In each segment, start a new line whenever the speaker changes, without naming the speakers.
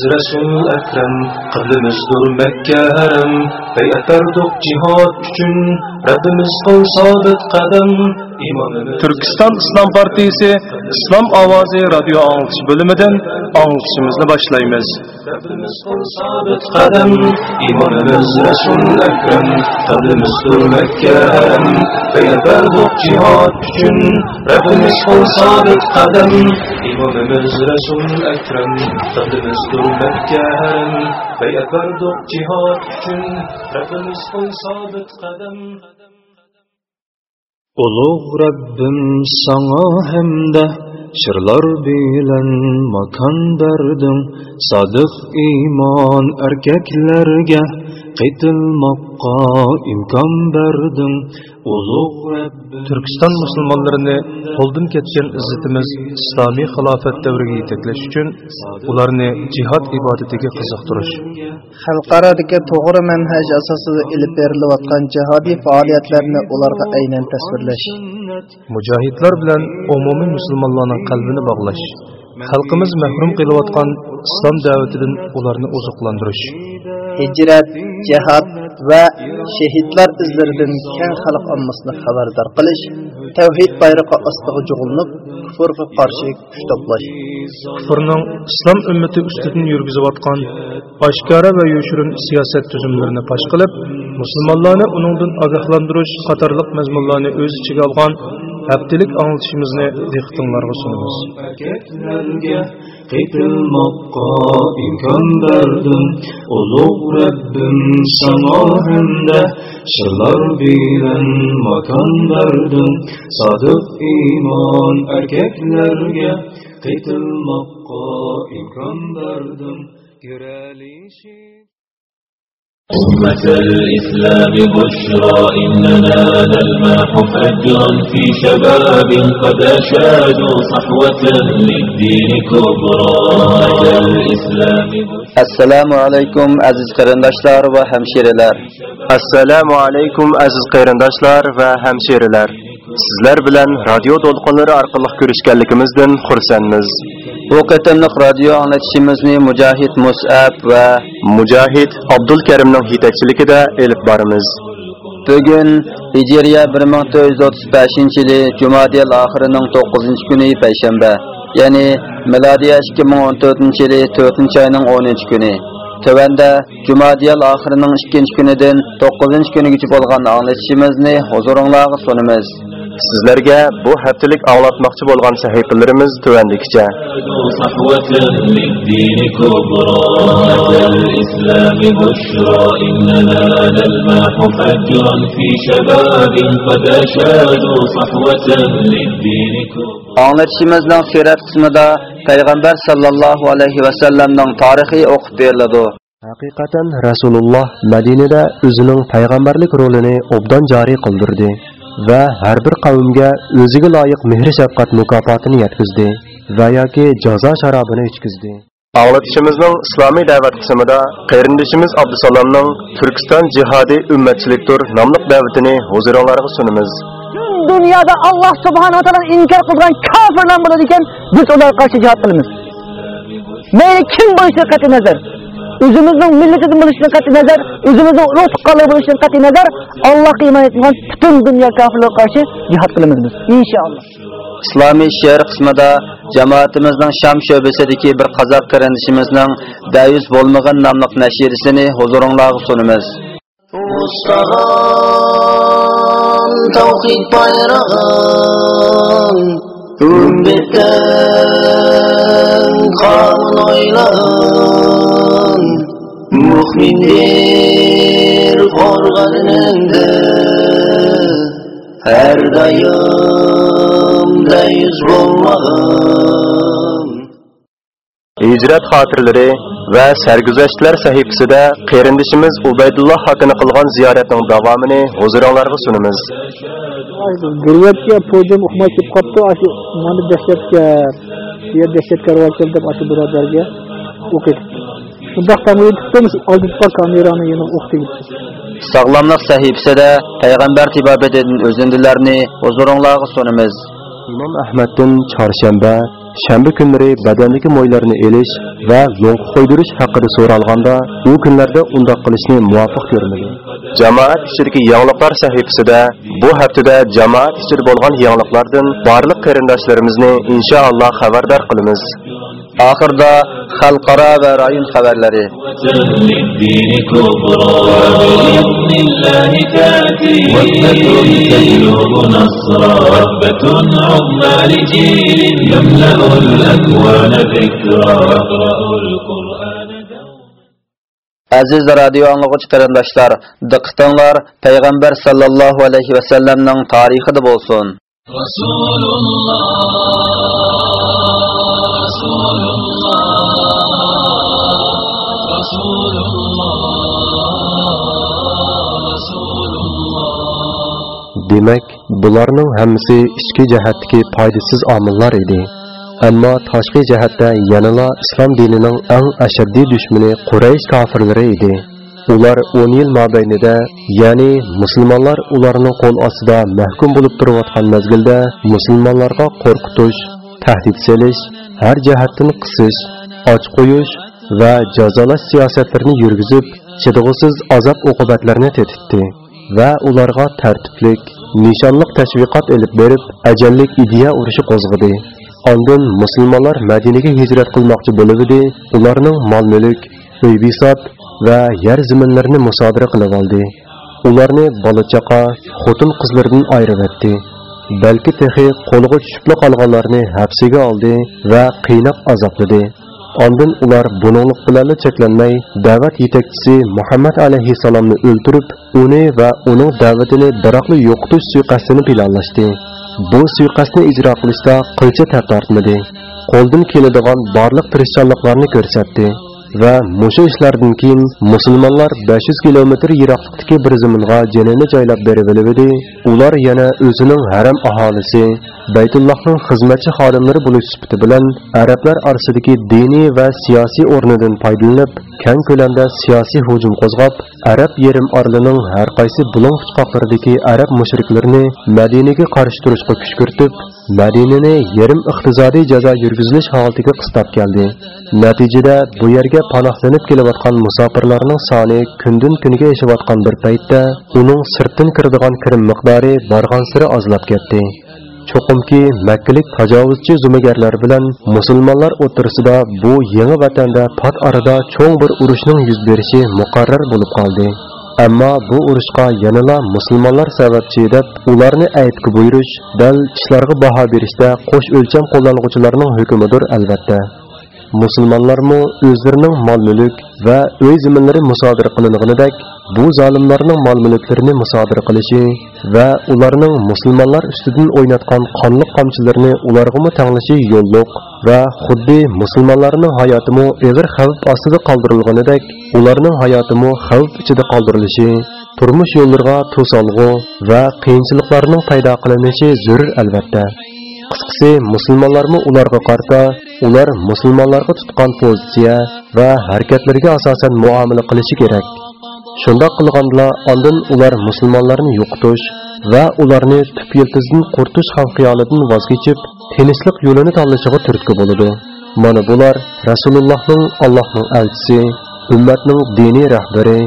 İmamımız Resul Ekrem, kıblimizdir Mekke harem, beyat verdik cihad üçün, Rabbimiz sabit kadem. İmamımız
Türkistan İslam Partisi İslam Avazi Radyo Anlatışı bölümünden anlatışımızı başlayımız.
Rabbimiz kıl sabit kadem. İmamımız Resul Ekrem, kıblimizdir Mekke harem, beyat verdik cihad üçün, Rabbimiz kıl sabit kadem. İmamımız Resul Ekrem, kıblimizdir Mekke harem, beyat verdik cihad üçün, Rabbimiz qo'y sobit qadam. Ulug Rabbim sana hamda shirlar bilan makon berdin sodiq iymon erkaklarga Qeytilmakka imkan berdin Ulug Rabbim.
Türkistan Müslümanlarını qo'ldan ketgan izzatimiz islomiy xilofat davriga yetaklash uchun ularni jihad ibodatiga qiziqtirish.
Xalqarodagi to'g'ri manhaj asosida ilib berilayotgan jihodiy faoliyatlarni ularga aynan tasvirlash.
Mujohidlar bilan umumiy musulmonlarning qalbini bog'lash xalqimiz mahrum qilayotgan islom da'vatidan ularni oziqlantirish
hijrat jihad va shahidlar izlaridan keng xalq ommasini xabardor qilish tavhid bayrog'i ostiga jug'ilib kufrga qarshi kuch to'plash.
Kufrning islom ummati ustidan yurgizayotgan oshkora va yoshirin siyosat tuzumlarini fosh qilib musulmonlarni uningdan ogohlantirish qatorliq mazmunlarni o'z ichiga olgan haftalik anglitishimizni diqqatinglarga sunamiz.
Kıkılmakka imkan verdin Ulug Rabbim sana hemde Sırlar bilen makan verdin. Sadık iman erkeklerge Kıkılmakka imkan verdin Girelişi
أمة الإسلام بشرى إننا نلمح فجرا في شباب قد أشادوا صحوة للدين كبرى أمة الإسلام بشرى
assalomu alaykum aziz qarindoshlar va hamshiralar
assalomu alaykum aziz qarindoshlar va hamshiralar sizlar bilan radio to'lqinlari orqali ko'rishganligimizdan xursandmiz
bu qatimliq radio anglatishimizni mujohid musab va
mujohid abdul karimning yetakchiligida elib boramiz
bugun hijriya 1435 yili jumadiyal oxirining 9 kuni payshanba ya'ni milodiya 2014 yili 4 oyning 10 kuni Tövəndə Cumadiyal axırının 2-ci günüdən 9-cu günügəcə bolğan anlatışımızı huzurunuzğa sunumuz.
sizlarga bu haftalik anglatmoqchi bo'lgan sahifalarimiz tuvandikicha
anglatishimizning siyrat qismida payg'ambar sallallohu alayhi vasallamning tarixi o'qib beriladi.
Haqiqatan rasululloh madinada o'zining payg'ambarlik rolini obdan joriy qildirdi. Va har bir qavmga o'ziga loyiq mehr shafqat mukofotini yetkazdi va yoki jazo sharobini ichkizdi.
anglatishimizning islomiy da'vat qismida qarindishimiz abdusalomning turkiston jihodiy ummatchilikdir nomli da'vatini huzuringlarga sunamiz
dunyoda Alloh subhanahu va taolo inkor qilgan kofirlar bo'ladi ekan, biz ularga qarshi jihad qilamiz. Mayli kim bo'lishiga qat'iy nazar, o'zimizning millatidan bo'lishidan qat'iy nazar, o'zimizning ulug' tuqqanlar bo'lishidan qat'iy nazar, Allohga iymon etgan butun dunyo kofirlarga qarshi jihad qilamiz biz, inshaalloh.
İslomiy she'r qismida jamoatimizning Sham sho'basidagi bir qozoq qarindishimizning Dayus bo'lmagan nomli nashirisini huzuringizga sunamiz.
Ustagan tavhid bayrağın Ümmetten kanun oylan Muhmindir korganında Her dayım deyiz bulmağım
hicret hatırları ve sergüzeştler sahifside kerindişimiz Ubeydullah hakkını kılgan ziyaretin
devamını huzuralarına sunumuz. Gürvetçe projem okumayıp kaptı, aşı bana destekler, diye destekler var geldim aşı biraderge okuyup. Şundak tamı yetiştim, aldıkta kameranı yine okuyup.
Sağlamlık sahifside Peygamber tibabedinin özündülerini huzurunlarına sunumuz.
İmam Ahmet'in çarşamba shanba kunlari badandagi mo'ylarni elish va lo'nqa qo'ydirish haqida so'ralganda u kunlarda undoq qilishni muvofiq ko'rmagan. Jamoat ichidagi yangiliklar sahifasida bu haftada jamoat ichida bo'lgan yangiliklardan barliq qarindoshlarimizni inshaalloh xabardor qilamiz.
Ахырда халқара ва район хәбәрләре.
Aziz radio anlıqçı qarindaşlar, diqqətinizlər payg'ambar sallallohu alayhi vasallamning sallamның bo'lsin
rasululloh
demak bularning hammasi ichki jihatdagi foydasiz omillar edi. Ammo tashqi jihatda yanala islom dinining eng ashaddiy dushmani quraysh kofirlari edi. Ular 10 yil mobaynida ya'ni musulmonlar ularning qo'l ostida mahkum bo'lib turayotgan mezgilda musulmonlarga qo'rqitish tahdid selish har jihatdan qisish och qo'yish va jazolash siyosatlarini yurgizib chidg'usiz azob uqubatlarni tetitdi va ularga tartiblik nishonliq tashviqot elib berib ajallik ideya urushi qo'zg'adi Ondan musulmonlar Madinaga hijrat qilmoqchi bo'libdi. Ularning mol-mulk, uy-bisot va yer zaminlarini musodara qilib oldi. Ularni bola-chaqa, xotin-qizlardan ayirib etdi. Balki texi qo'liga tushib qolganlarni hapsiga oldi va qiynab azobladi. Ondan ular buninglik bilan cheklanmay, da'vat yetakchisi Muhammad alayhisalomni o'ldirib, uni va uning da'vatini biroqli yo'qotish suiqasdini planlashdi. Bu suiqasdni ijro qilishda qilcha tartmadi. Qo'ldan keladigan barliq tirishchanliklarni ko'rsatdi va mushu ishlardan keyin musulmonlar 500 kilometr yiroqlikdagi bir zaminga jinini joylab berib. Ular yana o'zining haram aholisi, Baytullohning xizmatchi xodimlari bo'lish sifati bilan arablar orasidagi diniy va siyosiy o'rnidan foydalanib, keng ko'lamda siyosiy hujum qo'zg'ab, arab yerim orlining har qaysi bulung fuqaqlaridagi arab mushriklarini Madinaga qarshi turishga kuch kiritib, Madinani yarim iqtisodiy jazo yurgizilish holatiga qistab keldi. Natijada bu yerga panohlanib kelayotgan musofirlarning soni kundan kuniga oshayotgan bir paytda uning sirtdan kiradigan kirim miqdori borgan sira ozlab ketdi. Cho'qimki Makkalik tajovuzchi zumagarlar bilan musulmonlar o'rtasida bu yangi vatanda pat arada cho'ng bir urushning yuz berishi muqarrar bo'lib qoldi. Ammo bu urushqa yanada musulmonlar sababchi deb ularni aytib buyurish, dal ishlarga baho berishda qo'sh o'lcham qo'llanuvchilarning hukmidir albatta. musulmonlarmi o'zlarining mol-mulk va uy zaminlari musodara qilinganidek bu zolimlarning mol-mulklarini musodir qilishi va ularning musulmonlar ustidan o'ynatgan qonli qamchilarini ularga tanglishi yo'lliq va xuddi musulmonlarning hayotimi og'ir xavf ostida qoldirilganidek ularning hayotimi xavf ichida qoldirilishi turmush yo'llariga to'solg'u va qiyinchiliklarning paydo qilinishi zarur albatta. Qisqasi musulmonlarmi ularga qarta ular musulmonlarga tutgan pozitsiya va harakatlarga asosan muomala qilishi kerak. Shundoq qilganda ondan ular musulmonlarni yo'qotish va ularni tub yiltizdan qurtish xalqiyolidan voz kechib tinchlik yo'lini tanlashiga turtki bo'ladi mana bular rasulullohning allohning elchisi ummatning diniy rahbari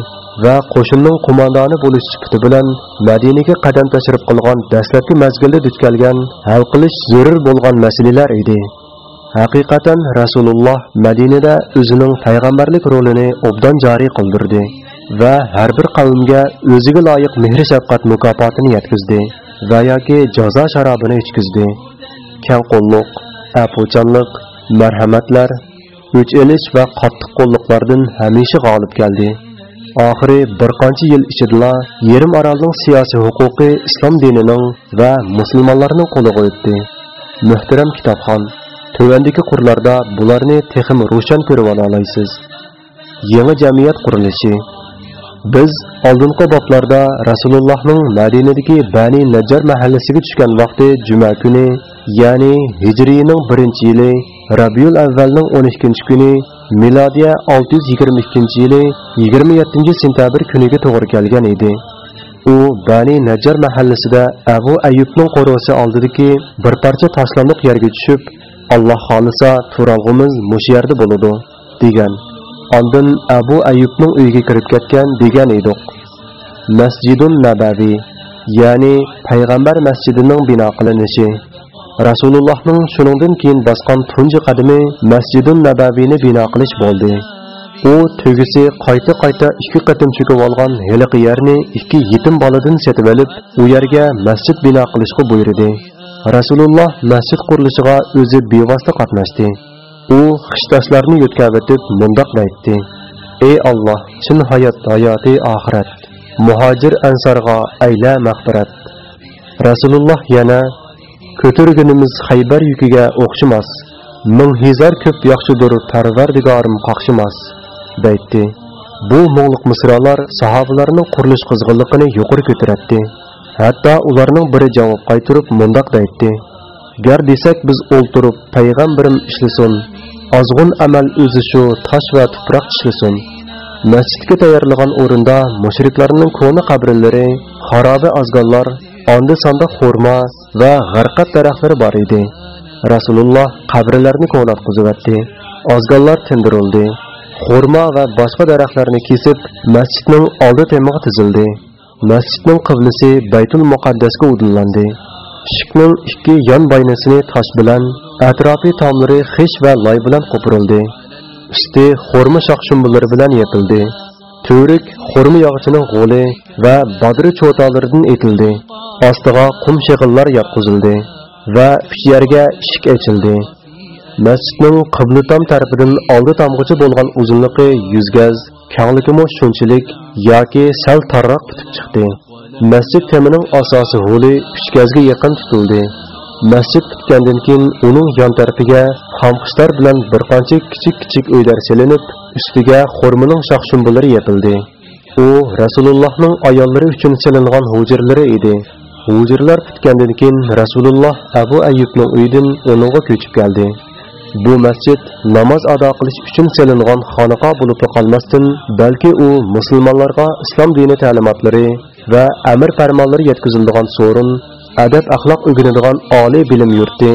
va qo'shinning qo'mondoni bo'lish sifati bilan Madinaga qadam tashrif qilgan dastlabki mazgilda duch kelgan hal qilish zarur bo'lgan masalalar edi. Haqiqatan Rasululloh Madinada o'zining payg'ambarlik rolini obdan joriy qildirdi va har bir qavmga o'ziga loyiq mehr-shafqat mukofotini yetkazdi va yoki jazo sharobini ichkizdi. Kangqo'lliq, afuchanlik, marhamatlar, o'ch elish va qattiq qo'lliqlardan hamisha g'olib keldi. oxiri bir qancha yil ichida yerim orolning siyosiy huquqi islom dinining va musulmonlarning qo'liga o'tdi muhtaram kitobxon tuvandagi qurlarda bularni texim ro'shan ko'rib olasiz. yangi jamiyat qurilishi biz oldingi boblarda rasulullohning madinadagi bani najjar mahallasiga tushgan vaqti juma kuni ya'ni hijriyning birinchi yili rabiul avvalning 12 kuni milodiya 622 yili 27 sentabr kuniga to'g'ri kelgan edi. U bani najjar mahallasida abu ayubning qo'rosi oldidagi bir parcha tashlandiq yerga tushib alloh xohlasa turalg'imiz mushu yerda bo'ladi degan. Oldin Abu Ayyubning uyiga kirib ketgan degan edik. Masjidun Nabaviy, ya'ni payg'ambar masjidining bino qilinishi. Rasulullohning shuningdan keyin bosgan tunji qadami Masjidun Nabaviyni bino qilish bo'ldi. U tugisi qayta-qayta ikki qatim cho'kib olgan heliqi yerni ikki yetim boladan setib olib, u yerga masjid bino qilishga buyurdi. Rasululloh masjid qurilishiga o'zi bevosita qatnashdi. U xishtashlarini deb mundoq aytdi. Ey olloh chin hayot hayoti oxirat muhojir ansorga ayla mag'firat. Rasululloh yana ko'targunimiz haybar yukiga o'xshamas ming hezar ko'p yaxshidir parvardigorim qoqshimas deydi bu mo'liq misrolar sahobalarning qurilish qizg'inligini yuqori ko'taradi hatto ularning biri javob qaytirib mundoq deydi gar desak biz o'ltirib payg'ambarim ishlasin ozg'un amal o'zi shu tosh va tuproq ishlasin. Masjidga tayyorlagan o'rinda mushriklarning ko'na qabrlari xaroba ozgonlar onda sonda xurmo va g'arqat daraxtlari bor edi. Rasululloh qabrlarni ko'natqizyapti ozgonlar tindirildi. Xurmo va boshqa daraxtlarni kesib masjidning oldi temiga tizildi. Masjidning qiblisi baytul muqaddasga udillandi Ishikning ikki yon boynasini tosh bilan, atrofi tomlari xish va loy bilan qo'pirildi. Usti xurma shoxshumbulari bilan yopildi. Turik xurma yog'chining g'oli va bodri cho'talaridan etildi. Ostiga qum shig'illar yotqizildi va uch yerga ishik ochildi. Masjidning qibla tom tarafidan oldi tomgacha bo'lgan uzunligi 100 gaz, kengligi shunchalik yoki sal tarroq bitib chiqdi. Masjid temining asosi huli uch gazga yaqin tutildi. Masjid tutgandan keyin uning yon tarafiga xomqishlar bilan bir qancha kichik kichik uylar selinib ustiga xurmining shoxshumbulari yopildi. U rasulullohning ayollari uchun selingan hujirlari edi. Hujirlar tutgandan keyin rasululloh abu ayyubning uyidan uningga ko'chib keldi. Bu masjid namoz ado qilish uchun selingan xonaqo bo'lib qolmasdan balki u musulmonlarga islom dini ta'limotlari va amir farmonlari yetkaziladigan so'rin adab axloq o'rganadigan oliy bilim yurti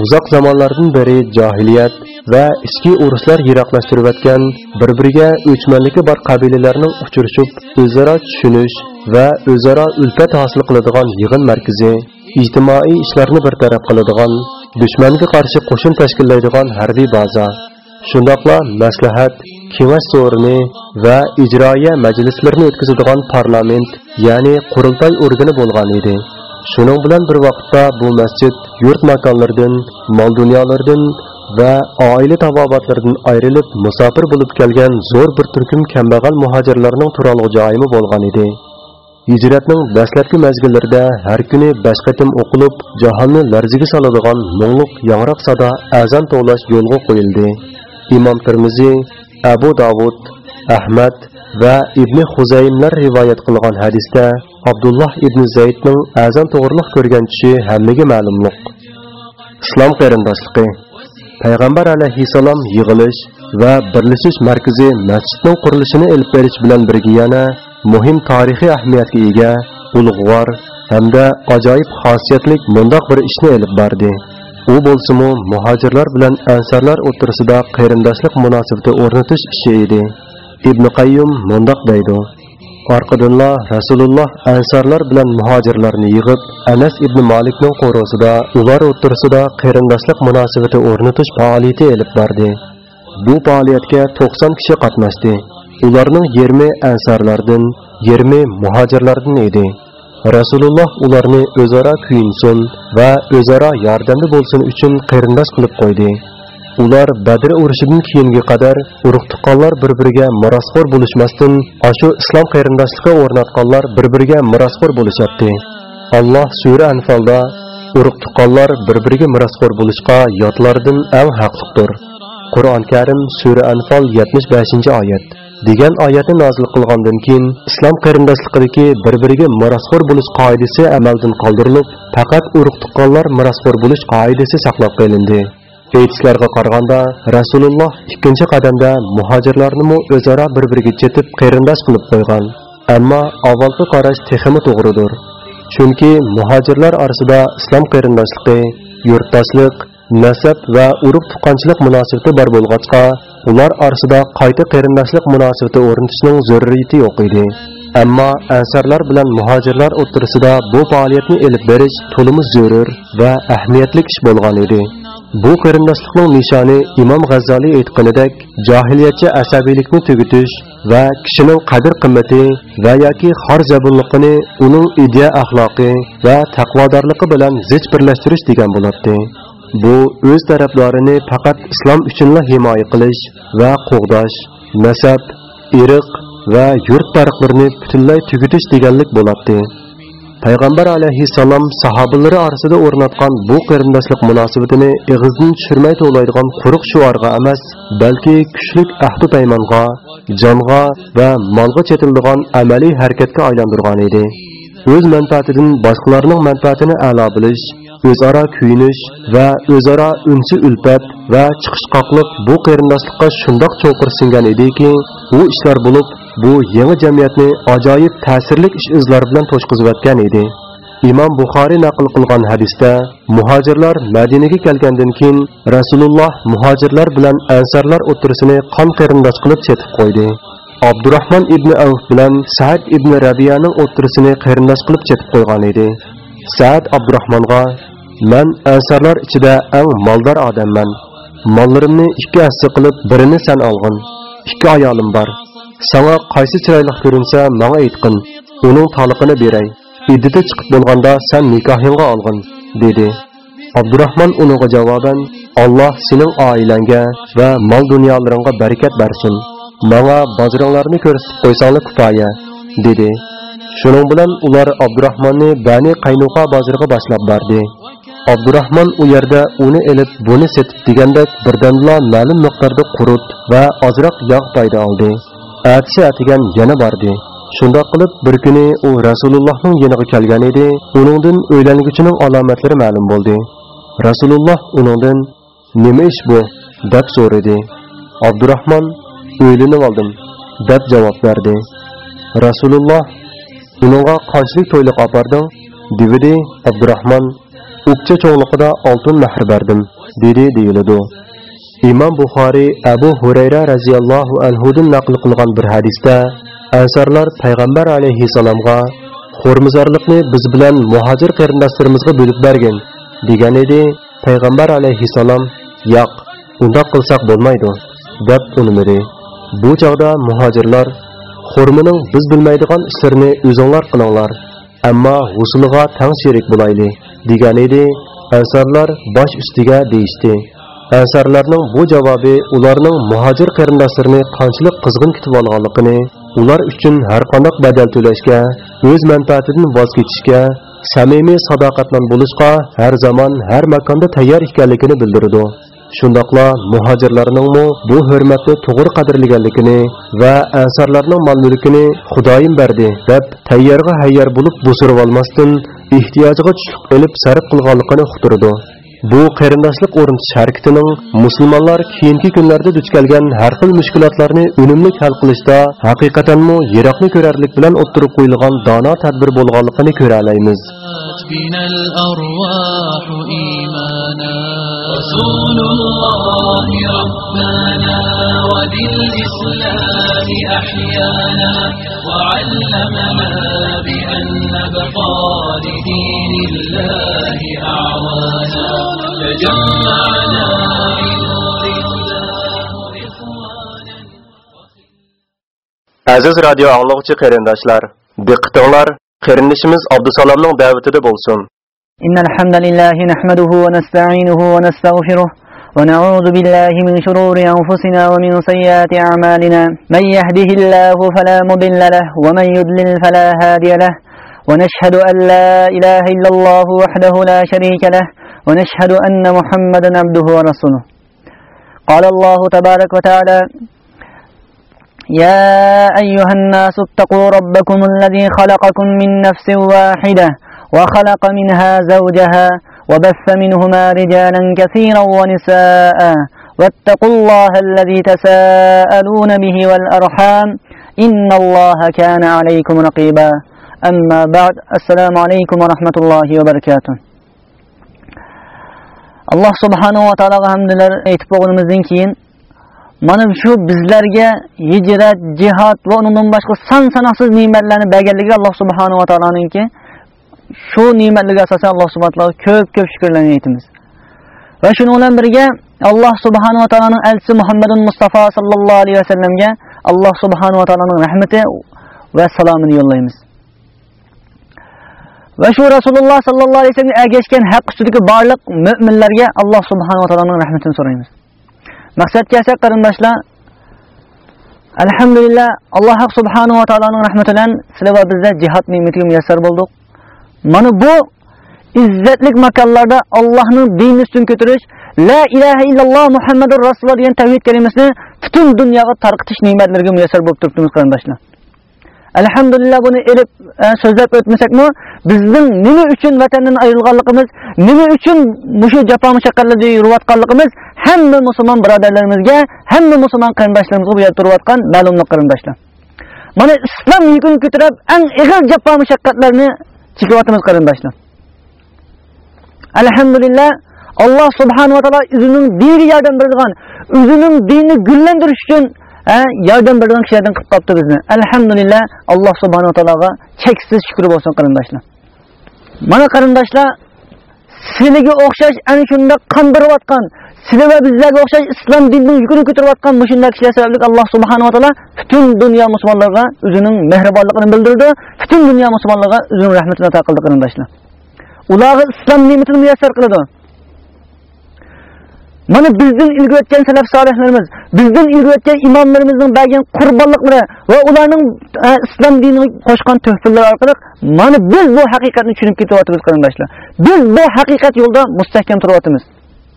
uzoq zamonlardan beri johiliyat va ichki urushlar yiroqlashtirayotgan bir biriga o'chmanligi bor qabilalarning uchrashib o'zaro tushunish va o'zaro ulfat hosil qiladigan yig'in markazi ijtimoiy ishlarni bartaraf qiladigan dushmanga qarshi qo'shin tashkillaydigan harbiy baza. Shundoqla maslahat kengash so'rini va ijroiya majlislarini o'tkazadigan parlament ya'ni qurultoy organi bo'lgan edi. Shuning bilan bir vaqtda bu masjid yurt makonlaridan mol dunyolardan va oila tabobatlaridan ayrilib musofir bo'lib kelgan zo'r bir turkum kambag'al muhojirlarning turalg'i joyimi bo'lgan edi. Hijratning dastlabki mazgillarida har kuni besh qatim o'qilib jahonni larziga soladigan mo'ngluq yangroq sado azan to'lash yo'lga qo'yildi. Imom termiziy abu davud ahmad va ibn huzaymlar rivoyat qilgan hadisda abdulloh ibn zaydning azan to'g'riliq ko'rgan kishi hammaga ma'lumliq islom qarindoshligi payg'ambar alayhissalom yig'ilish va birlashish markazi masjidning qurilishini ilib berish bilan birga yana muhim tarixiy ahamiyatga ega ulug'vor hamda ajoyib xosiyatlik mundoq bir ishni ilib bordi. U bo'lsimu muhojirlar bilan ansarlar o'rtasida qarindoshlik munosabati o'rnatish ishi edi. Ibn qayyum mundoq deydi. Orqadinla rasululloh ansarlar bilan muhojirlarni yig'ib anas ibn malikning qo'rosida ular o'rtasida qarindoshlik munosabati o'rnatish faoliyati elib bordi. Bu faoliyatga 90 kishi qatnashdi. Ularning 20 ansarlardan 20 muhojirlardan edi. Rasululloh ularni o'zaro kuyinsin va o'zaro yordamda bo'lsin uchun qarindosh qilib qo'ydi. Ular badr urushidan keyingi qadar urug' tuqqanlar bir biriga mirosxo'r bo'lishmasdan ashu islom qarindoshligi o'rnatganlar bir biriga mirosxo'r bo'lishyapti. Alloh sura anfalda urug' tuqqanlar bir biriga mirosxo'r bo'lishga yotlardan eng haqliqdir. Qur'oni karim sura anfal 75 oyat. Degan oyatni nozil qilgandan keyin islom qarindoshligidagi bir biriga mirosxo'r bo'lish qoidasi amaldan qoldirilib faqat urug' tuqqanlar mirosxo'r bo'lish qoidasi saqlab qolindi. Aytishlarga qaraganda rasululloh ikkinchi qadamda muhojirlarni o'zaro bir biriga chetib qarindosh qilib qo'ygan. Ammo avvalgi qarash texmi to'g'ridir. Chunki muhojirlar orasida islom qarindoshligi yurtdoshlik nasab va urug' tuqqanchilik munosabati bor bo'lg'achqa ular orasida qayta qarindoshlik munosabati o'rnatishning zaruriyati yo'q edi. Ammo ansarlar bilan muhojirlar o'rtasida bu faoliyatni elib berish to'limiz zarur va ahamiyatli ish bo'lgan edi. Bu qarindoshlikning nishoni imom g'azzoliy aytganidek johiliyatcha asabiylikni tugutish va kishining qadr qimmati va yoki xor zabunliqini uning ideya axloqi va taqvodorligi bilan zich birlashtirish degan bo'ladi. Bu o'z tarafdorini faqat islom uchunla himoya qilish va qo'g'dash nasab irq va yurt tariqlarini butunlay tugutish deganlik bo'ladi. Payg'ambar alayhissalom sahobalari orasida o'rnatgan bu qarindoshlik munosabatini ig'izdan tushirmay to'laydigan quruq shuorga emas balki kuchlik ahdi paymonga jonga va molga chetildigan amaliy harakatga aylantirgan edi. O'z manfaatidan boshqalarning manfaatini a'lo bilish o'zaro kuyinish va o'zaro unsi ulpat va chiqishqoqlik bu qarindoshlikqa shundoq cho'qir singan ediki u ishlar bo'lib bu yangi jamiyatni ajoyib ta'sirli ish izlar bilan to'shqizayotgan edi. Imom buxoriy naql qilgan hadisda muhojirlar madinaga kelgandan keyin rasululloh muhojirlar bilan ansarlar o'tirisini qon qarindosh qilib chetib qo'ydi. Abdurahmon ibn avf bilan saad ibn rabiyaning o'tirisini qarindosh qilib chetib qo'ygan edi saad abdurahmonga man ansarlar ichida eng moldor odamman mollarimni ikki hissa qilib birini san olg'in ikki ayolim bor Senga qaysi chiroyli ko'rinsa, menga aytqin. Uning toliqini beray. Iddati chiqib bo'lganda sen nikohingga olgin, dedi. Abdurahmon uningga javoban: Alloh sening oilangga va mol dunyolaringga barakat bersin. Маңа bozoringlarni ko'rsatib қойсаңлы kifoya, dedi. Shuning bilan ular Abdurahmonni Bani Qaynuqa bozoriga башлап барды. Abdurahmon u yerda uni elib, buni setib degandek birdamla ma'lum miqdorda qurut va ozroq yog' paydo oldi. Әтісі әтіген барды. bordi. Shundoq qilib bir kuni u Rasulullohning yoniga kelgan edi. Uningdan аламетлері alomatlari ma'lum bo'ldi. Rasululloh «Неме "Nima ish bu?" deb еді. Abdurahmon "O'ylanib oldim" deb javob berdi. Rasululloh uningga qanchalik to'yliq oparding? dedi Abdurahmon. o'kcha cho'g'liqida oltin mehr berdim, dedi deyiladi. imom buxoriy abu hurayra roziyallohu anhudan naql qilgan bir hadisda ansarlar payg'ambar alayhissalomga xo'rmizorlikni biz bilan muhojir qarindoshlarimizga bo'lib bergin degan edi payg'ambar alayhissalom yo'q undoq qilsak bo'lmaydi deb unimidi bu chog'da muhojirlar xo'rmining biz bilmaydigan ishlarini o'zinglar qilinglar ammo g'usliga tang sherik bo'layli degan edi ansarlar bosh ustiga deyishdi. Ansarlarning bu javobi ularning muhojir qarindoshlarini qanchalik qizg'in kutib olganligini ular uchun har qanday badal to'lashga o'z manfaatidan voz kechishga samimiy sadoqatman bo'lishga har zamon har makonda tayyor ekanligini bildirdi. Shundoqla muhojirlarningmi bu hurmatni to'g'ri qadrlaganligini va ansarlarning mol mulkini xudoyim berdi deb tayyorga hayyor bo'lib bo'sirib olmasdan ehtiyojiga tushlik olib sarf qilganligini uqtirdi. Bu qarindoshlik o'rnatish harakatining musulmonlar keyingi kunlarda duch kelgan har xil mushkulotlarni unumli hal qilishda haqiqatanmi yiroqni ko'rarlik bilan o'ttirib qo'yilgan dono tadbir bo'lganligini ko'ra olamiz.
بنا الأرواح إيمانا رسول الله ربنا وبالإسلام أحيانا وعلمنا بأن نبقى لدين الله أعوانا جمعنا بنور الله إخوانا
Aziz radio anglagıcı qarindaşlar, diqqətinglər qarindaşımız Abdusalamның dəvətində bolsun.
İnnel hamdelellahi nahmeduhu ve nestainuhu ve nestağfiruh ve na'udzu billahi min şururi enfusina ve min seyyiati a'malina. Men yehdihillahu fela mudille leh ve men yudlil fela hadiye leh. ونشهد أن لا إله إلا الله وحده لا شريك له ونشهد أن محمدا عبده ورسوله. قال الله تبارك وتعالى يا أيها الناس اتقوا ربكم الذي خلقكم من نفس واحدة وخلق منها زوجها وبث منهما رجالا كثيرا ونساء واتقوا الله الذي تساءلون به والأرحام إن الله كان عليكم رقيبا. أما بعد السلام عليكم ورحمة الله وبركاته. Alloh subhanava taologa hamdlar aytib bo'lganimizdan keyin. Mana shu bizlarga hijrat jihod va undan boshqa san sanoqsiz ne'matlarni berganligi alloh subhanava taoloninki. Shu ne'matlarga asosan alloh subhanahu taologa ko'p ko'p shukrlarni aytamiz. Va shuning bilan birga alloh subhanava taoloning elchisi muhammad mustafa sallallohu alayhi vasallamga alloh subhanava taoloning rahmati va salomini yo'llaymiz. Va shu rasululloh sollallohu alayhi vasallamga ergashgan haq ustidagi barliq mo'minlarga alloh subhanava taoloning rahmatini so'raymiz. Maqsad kelsak qarindoshlar alhamdulillah alloh subhanava taoloning rahmati bilan sizlar va bizlar jihod ne'matiga muyassar bo'ldik. Mana bu izzatlik makonlarda allohning dinini ustun ko'tarish la ilaha illalloh muhammadur rasululloh degan tavhid kalimasini butun dunyoga tarqitish ne'matlariga muyassar bo'lib turibdimiz qarindoshlar. Elhamdülillah bunu elip e, sözləb ötməsək mi? Bizдің nimi üçün vətəndən ayrılğanlığımız, nimi üçün bu şu cəfa müşəqqətlərdə yürüyətqanlığımız həmmə müsəlman biradərlərimizə, həmmə müsəlman qardaşlarımızə bu yerdə yürüyətqan məlumluq qardaşlar. Mana İslam yükünü götürüb ən ağır cəfa müşəqqətlərini çəkiyatımız qardaşlar. Elhamdülillah Allah subhanahu wa taala özünün bir yerden birdiğan, özünün dinini güllendir üçün yordam beradigan kishilardan qilib qolibdi bizni alhamdulillah alloh subhanava taologa cheksiz shukur bo'lsin qarindoshlar mana qarindoshlar sizlarga o'xshash ana shunda qandirayotgan sizlar va bizlarga o'xshash islom dinining yukini ko'tarayotgan mushunday kishilar sababli alloh subhanava taolo butun dunyo musulmonlarga o'zining mehribonligini bildirdi butun dunyo musulmonlarga o'zining rahmatini ato qildi qarindoshlar ularga islom ne'matini muyassar qiladi mana bizdan ilgi o'tgan salaf solihlarimiz bizdan ilgi o'tgan imomlarimizning bergan qurbonliklari va ularning e, islom diniga qo'shgan tuhfalar orqali mana biz bu haqiqatni tushunib ketyapmiz qarindoshlar. Biz bu haqiqat yo'lda mustahkam turyapmiz.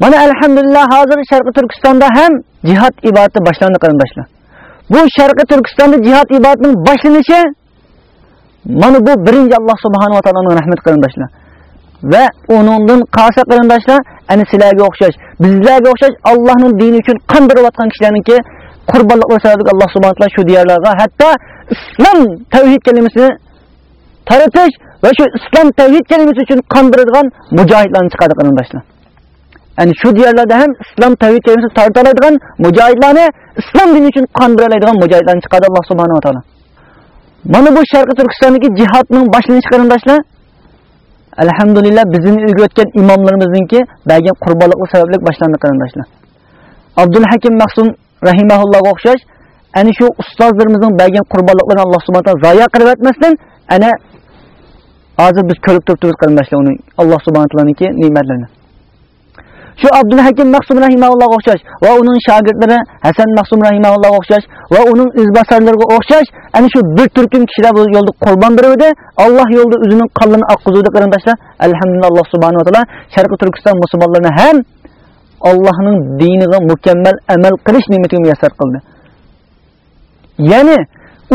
Mana alhamdulillah hozir sharqi turkistonda ham jihad ibodati boshlandi qarindoshlar. Bu sharqi turkistonda jihad ibodatining boshlanishi mana bu birinchi alloh subhanava taoloning rahmat qarindoshlar. Va uningdan qarsa qarindoshlar ana sizlarga o'xshash bizlarga o'xshash allohning dini uchun qandirayotgan kishilarniki qurbonliklar sababli alloh subhana taolo shu diyorlarga hatto islom tavhid kalimasini taratish va shu islom tavhid kalimasi uchun qandiradigan mujohidlarni chiqardi qarindoshlar ya'ni shu diyorlarda ham islom tavhid kalimasini tartoladigan mujohidlarni islom dini uchun qandiradigan mujohidlarni chiqardi alloh subhanava taolo mana bu sharqi turkistondagi jihodning boshlanishi qarindoshlar alhamdulillah bizni ilgi o'tgan imomlarimizniki bergan qurbonliqlar sababli boshlandi qarindoshlar. Abdul hakim mahsum rahimaullohga o'xshash ana shu ustozlarimizning bergan qurbonliqlarini alloh subhana taolo zoya qilib o'tmasdan ana hozir biz ko'rib turibmiz qarindoshlar uni alloh subhana taoloniki ne'matlarini shu abdul hakim mahsum rahimaullohga o'xshash va uning shogirdlari hasan Maqsum rahimaullohga o'xshash va uning izbasarlariga o'xshash ana shu bir turkum kishilar bu yo'lda qurbon beruvdi alloh yo'lida o'zining qonlarini oqqizuvdi qarindoshlar alhamdulillah alloh va taolo sharqi turkiston musulmonlarini ham allohning diniga mukammal amal qilish ne'matiga muyassar qildi. Ya'ni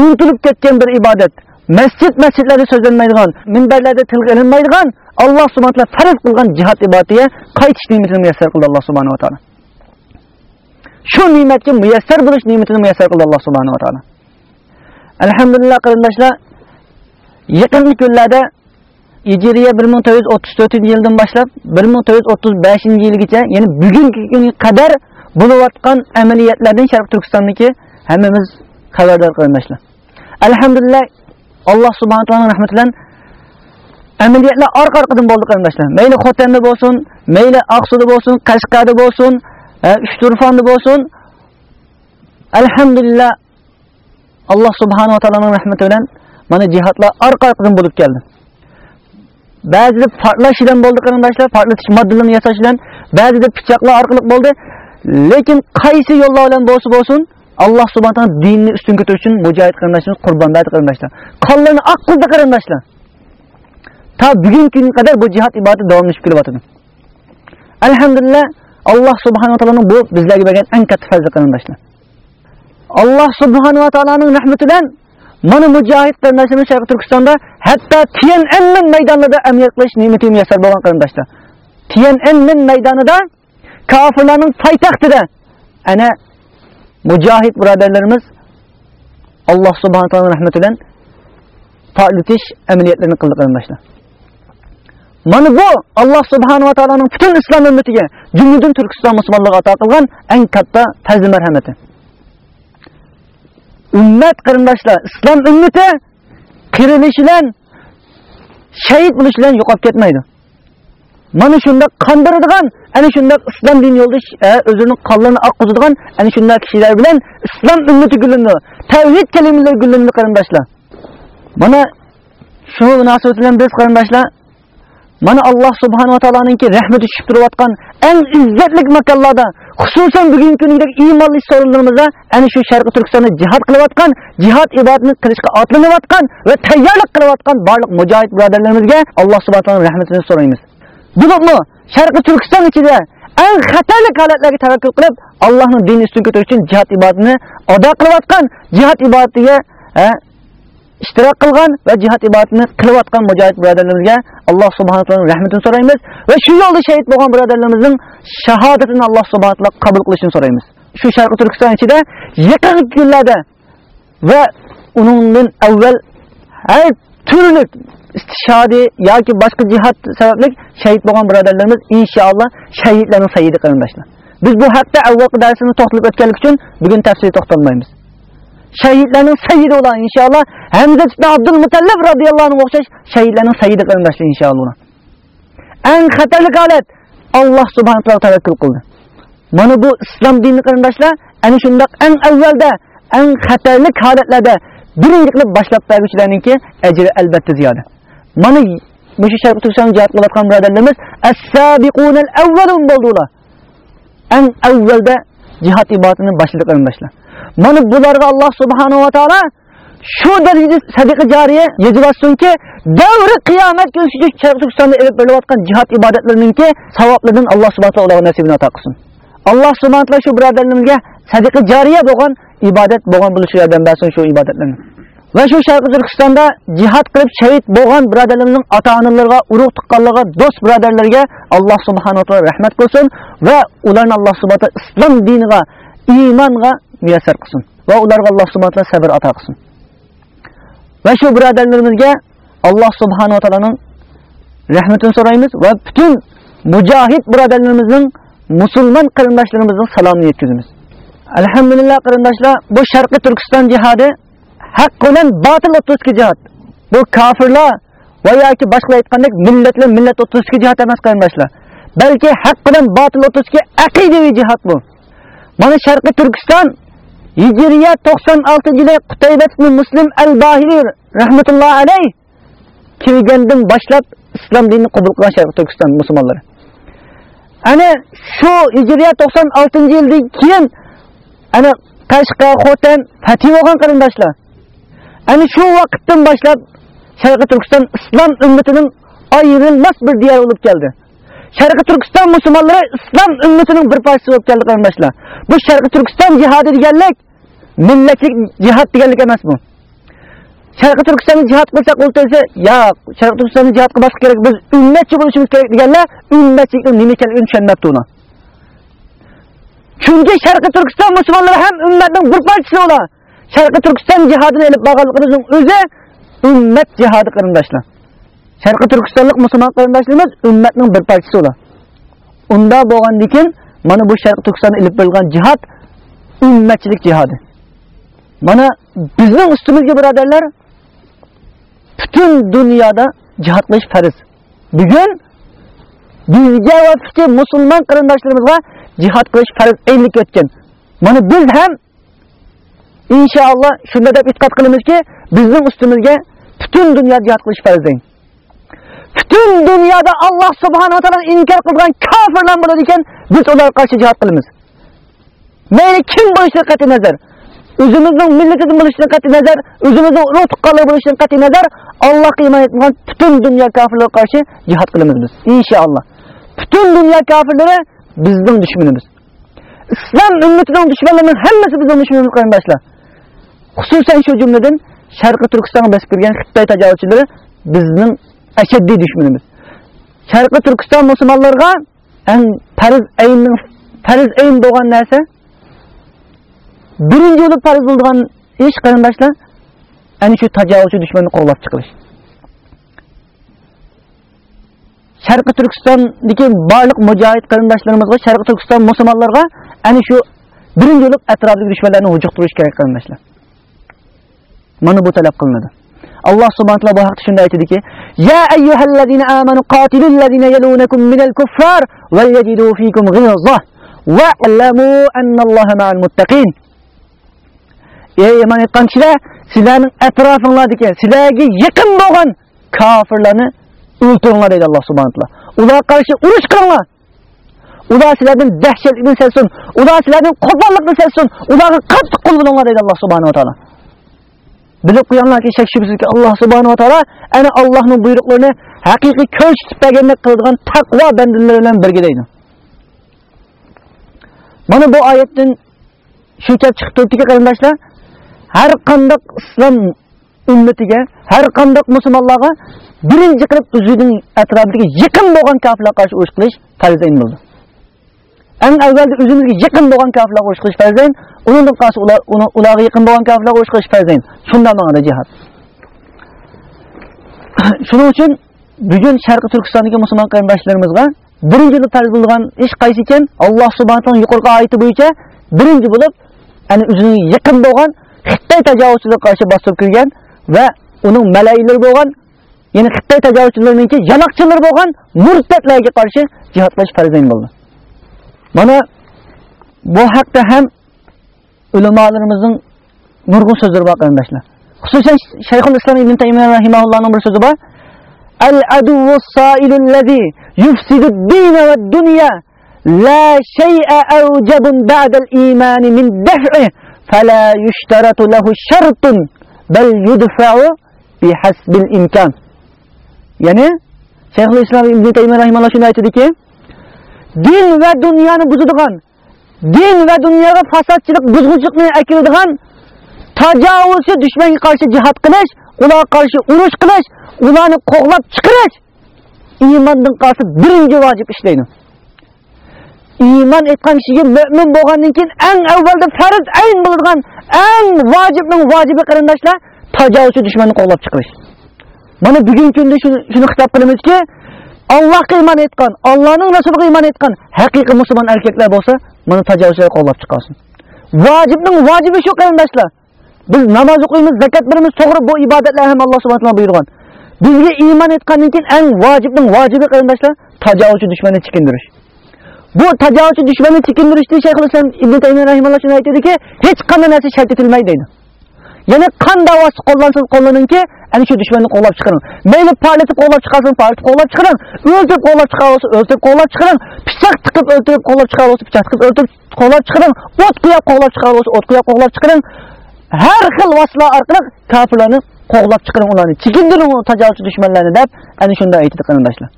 unutilib ketgan bir ibodat masjid masjidlarda so'zlanmaydigan minbarlarda tilga ilinmaydigan alloh va taolo farz qilgan jihod ibodatiga qaytish ne'matini muyassar qildi alloh subhanava taolo shu ne'matga muyassar bo'lish ne'matini muyassar qildi alloh subhanava taolo alhamdulillah qarindoshlar yaqingi kunlarda hijriya bir ming to'rt yuz o'ttiz to'rtinchi yildan boshlab bir ming to'rt yuz o'ttiz beshinchi yilgacha ya'ni bugungi kunga qadar bo'layotgan amaliyotlardan sharq turkistonniki hammamiz xabardor qarindoshlar alhamdulillah alloh subhana taoloning rahmati bilan amaliyotlar orqa orqadan bo'ldi qarindoshlar. Mayli xotanda bo'lsin mayli oqsuda bo'lsin qashqarda bo'lsin e, uchturfonda bo'lsin. Alhamdulillah alloh subhanava taoloning rahmati bilan mana jihodlar orqa orqadan bo'lib keldi. Ba'zida portlash bilan bo'ldi qarindoshlar portlatish moddalarini yasash bilan ba'zida pichoqlar orqali bo'ldi. Lekin qaysi yo'llar bilan bo'lsa bo'lsin alloh subhana taolo dinni ustun ko'tarish uchun mujohid qarindoshimiz qurbon berdi qarindoshlar qonlarini oq qildi qarindoshlar ta bugungi kunga qadar bu jihod ibodati davomlashib kelyotidi alhamdulillah alloh subhanava taoloning bu bizlarga bergan eng katta fazli qarindoshlar alloh subhanava taoloning rahmati bilan mana mujohid qarindoshimiz sharqi turkistonda hatto tiananmen maydonida amaliyat qilish ne'mati muyassar bo'lgan qarindoshlar tiananmen maydonida kofirlarning poytaxtida ana mujohid birodarlarimiz alloh subhana taolo rahmati bilan portlatish amaliyotlarini qildi qarindoshlar mana bu alloh subhanava taoloning butun islom ummatiga jumladan turkiston musulmonlarga ato qilgan eng katta fazl marhamati ummat qarindoshlar islom ummati qirilishi bilan shahid bo'lish bilan yo'qolib ketmaydi mana shunda qondiradigan ana shunda islom din yo'lida e, o'zini qonlarini oqqizadigan ana shunday kishilar bilan islom ummati gullandi tavhid kalimalari gullandi qarindoshlar mana shu munosabat bilan biz qarindoshlar mana alloh subhanava taoloninki rahmati tushib turayotgan eng izzatli makonlarda xususan bugungi kundagi iymonli sovrinlarimizda ana shu sharqi turkistonda jihod qilayotgan jihod ibodatini qilishga otlanayotgan va tayyorlik qilayotgan barliq mujohid birodarlarimizga alloh subhana taolo rahmatini so'raymiz. Bulutmi sharqi turkiston ichida eng xatarli holatlarga tavakkul qilib allohning dinini ustun ko'tarish uchun jihad ibodatini ado qilayotgan jihad ibodatiga ishtirok qilgan va jihad ibodatini qilayotgan mujohid birodarlarimizga alloh subhanahu va taoloning rahmatini so'raymiz va shu yo'lda shahid bo'lgan birodarlarimizning shahodatini alloh subhana taolo qabul qilishini so'raymiz shu sharqi turkiston ichida yaqin kunlarda va uningdan avval har turli istishodi yoki boshqa jihod sababli shahid bo'lgan birodarlarimiz inshaalloh shahidlarning sayyidi qarindoshlar biz bu haqda avvalgi darsimizni to'xtalib o'tganlik uchun bugun tafsil to'xtalmaymiz shahidlarning sayyidi ular inshaalloh hamza ibn abdul mutallab roziyallohu anhu o'xshash shahidlarning sayyidi qarindoshlar inshaalloh eng xatarli holat alloh subhanahu taolo tavakkul qildi mana bu islom dini qarindoshlar ana shundoq eng avvalda eng xatarli holatlarda birinchi qilib boshlab beruvchilarniki ajri albatta ziyoda mana bu shu sharq turkiston jihod qilayotgan birodarlarimiz as-sabiqunal avvalun bo'ldilar. Eng avvalda jihod ibodatini boshladi qarindoshlar mana bularga alloh subhanahu va taolo shu darajada sadiqa joriya yejivatsunki davri qiyomat kuni shu turkistonda ilib berilayotgan jihod ibodatlarininki savoblaridan alloh subhana taolo ularga nasibini ato qilsin. Alloh subhana taolo shu birodarlarimizga sadiqa joriya bo'lgan ibodat bo'lgan bo'lishi yordam bersin shu ibodatlarni va shu sharqi turkistonda jihod qilib shahid bo'lgan birodarlarimizning ota onalarga urug' tuqqanlarga do'st birodarlarga alloh subhanava taolo rahmat qilsin va ularni alloh subhana taolo islom diniga iymonga muyassar qilsin va ularga alloh subhana taolo sabr ato qilsin va shu birodarlarimizga alloh subhanava taoloning rahmatini so'raymiz va butun mujohid birodarlarimizning musulmon qarindoshlarimizning salomini yetkazamiz alhamdulillah qarindoshlar bu sharqiy turkiston jihodi haq bilan botil o'ttizki jihod bu kofirlar va yoki boshqa aytgandek millatlar millat o'ttizki jihat emas qarindoshlar. Balki haq bilan botil o'ttizki aqidaviy jihat bu. Mana sharqiy turkiston hijriya to'qson oltinchi yili qutaybat muslim al bahiliy rahmatullohi alayh kelgandan boshlab islom dinini qabul qilgan sharqiy turkiston musulmonlari. Ana shu hijriya to'qson oltinchi yildan keyin ana qashqa xotan fatih bo'lgan qarindoshlar. Ana shu vaqtdan boshlab sharqiy turkiston islom ummatining ayrilmas bir diyor bo'lib keldi sharqiy turkiston musulmonlari islom ummatining bir parchasi bo'lib keldi qarindoshlar bu sharqiy turkiston jihodi deganlik millatlik jihod deganlik emas bu. Sharqiy turkistonni jihod qilsak o'ltirsa yo'q sharqiy turkistonni jihod qilmaslik kerak biz ummatchi bo'lishimiz kerak deganlar ummatchilikning nima ekanligini tushunmabdi uni chunki sharqiy turkiston musulmonlari ham ummatning bir parchasi ular Şarkı turkiston cihadını elip borganligimizning o'zi ummat cihadı kırımdaşlar. Şarkı turkistonlik musulmon kırımdaşlarımız ummatning bir parçası ular unda boğan keyin mana bu Şarkı Türkistan'ı elip berilgan cihad, ummatchilik cihadı. mana bizning ustimizga birodarlar butun dunyoda cihatlaş feriz. farz bugun ve va Müslüman kırımdaşlarımızla cihat jihod qilish farz etken. Bana mana biz ham inshaalloh shunda deb e'tiqod qilamizki bizning ustimizga butun dunyo jihod qilish farz butun dunyoda Alloh subhanahu va taolo inkor qilgan kofirlar bo'ladi ekan, biz ularga qarshi jihad qilamiz. Mayli kim bo'lishiga qat'iy nazar, o'zimizning millatidan bo'lishidan qat'iy nazar, o'zimizning urug' tuqqanlar bo'lishidan qat'iy nazar, Allohga iymon etgan butun dunyo kofirlarga qarshi jihad qilamiz biz. Inshaalloh. Butun dunyo kofirlari bizning dushmanimiz. Islom ummatining dushmanlarining hammasi bizning dushmanimiz qarindoshlar. Xüsusən şu cümlədən Şərqi Türkistana bəs girən Xitay təcavüzçüləri bizning əşəddi düşmənimiz. Şərqi Türkistan müsəlmanlarına ən fərz eynin fərz eyn doğan nəsə birinci yolu fərz olduğan iş qarindaşlar ən şu təcavüzçü düşməni qollab çıxılış. Şərqi Türkistandakı barlıq mücahid qarindaşlarımızğa Şərqi Türkistan müsəlmanlarına ən şu birinci yolu ətrafdakı düşmənlərini hucuqduruş kerak qarindaşlar. Mana bu talab qilinadi. Allah subhanahu taala bu haqda shunday aytadiki: "Ya ayyuhallazina amanu qatilul ladzina yalunakum minal kuffar wal yajidu fikum ghilzah wa'lamu anna Alloha ma'al muttaqin." Ey iman etgan kishilar, sizlarning atrofinglardagi, sizlarga yaqin bo'lgan kofirlarni o'ltiringlar deydi Alloh subhanahu wa taolo. Ularga qarshi urush qilinglar. Ular sizlardan dahshatlikni sezsin, ular sizlardan qo'pollikni sezsin, ularga qattiq qo'l bo'linglar deydi Alloh subhanahu wa Bilip kuyanlar ki şeksizlik Allah subhanahu wa ta'ala ana Allah'ın buyruklarını hakiki köç tipegende kıldıgan takva bendirlerinden birgideydi. Bana bu ayetten şu çıktı ki kardeşler her kandak İslam ümmetiga her kandak musulmonlarga birinci kılıp o'zining atrofidagi yıkım boğan kafirle karşı urush qilish farzand ən əvvəldə özümüzə yaxın olan kafirlərə qoş qilish fərzayn, onun qarşı ular ularga yaxın olan kafirlərə qoş qilish fərzayn. Şunda məğna cihad. Şunun üçün bugün Şərqi Türkistandakı müsəlman qardaşlarımızga birinci farz bo'lgan ish qaysi ekan? Alloh subhanahu taolo yuqorqi oyati bo'yicha birinchi bo'lib, ya'ni o'ziga yaqin bo'lgan Xitoy tajovuzchiga qarshi bostirib kirgan va uning malaylar bo'lgan, ya'ni Xitoy tajovuzchilarininki yanaqchilar bo'lgan murtadlarga qarshi jihad qilish farzayn bo'ldi. Mana bu haqda ham ulamolarimizning nurg'un so'zlari bor qarindoshlar. Xususan shayxul islom ibn taymiya rahimahullohning bir so'zi bor. Al aduvu soilullazi yufsidu dina va dunya la shay'a awjabun ba'da al-iman min daf'i fala yushtaratu lahu shartun bal yudfa'u bihasbil imkan. Ya'ni shayxul islom ibn taymiya rahimahulloh shunday aytadiki din va dunyoni buzadigan din va dunyoga fasodchilik buzg'unchilikni akiladigan tajovuzchi dushmanga qarshi jihad qilish ularga qarshi urush qilish ularni qo'g'lab chiqarish iymondan qarshi birinchi vojib ishlaydi. Iymon etgan kishiga mo'min bo'lgandan keyin eng avvalda farz ayn bo'ladigan eng vojibning vojibi qarindoshlar tajovuzchi dushmanni qo'g'lab chiqarish. Mana bugungi kunda shuni xitob qilamizki Allohga iymon etgan, Allohning rasuliga iymon etgan haqiqiy musulmon erkaklar bo'lsa, buni tajovuzlar qo'llab chiqarsin. Vojibning vojibi shu qarindoshlar. Biz namoz o'qiymiz, zakat beramiz, to'g'ri bu ibodatlar ham Alloh subhanahu va taolo buyurgan. Bizga iymon etgandan keyin eng vojibning vojibi qarindoshlar tajovuzchi dushmanni chekindirish. Bu tajovuzchi dushmanni chekindirishni Shayx Islom Ibn Taymiyo rahimahulloh shuni aytadiki, hech qanday narsa shart etilmaydi deydi. Yana qan davosi qo'llansin qo'llaningki, ana shu dushmanni qo'llab chiqaring. Mayli parlatib qo'llab chiqarsin, parlatib qo'llab chiqaring. O'ldirib qo'llab chiqarsa, o'ldirib qo'llab chiqaring. Pichoq tiqib o'ldirib qo'llab chiqarsa, pichoq tiqib o'ldirib qo'llab chiqaring. O't qo'yib qo'llab chiqarsa, o't qo'yib qo'llab chiqaring. Har xil vositalar orqali kofirlarni qo'llab chiqaring ularni. Chekindiring tajovuzchi dushmanlarni deb ana shunday aytdi qarindoshlar.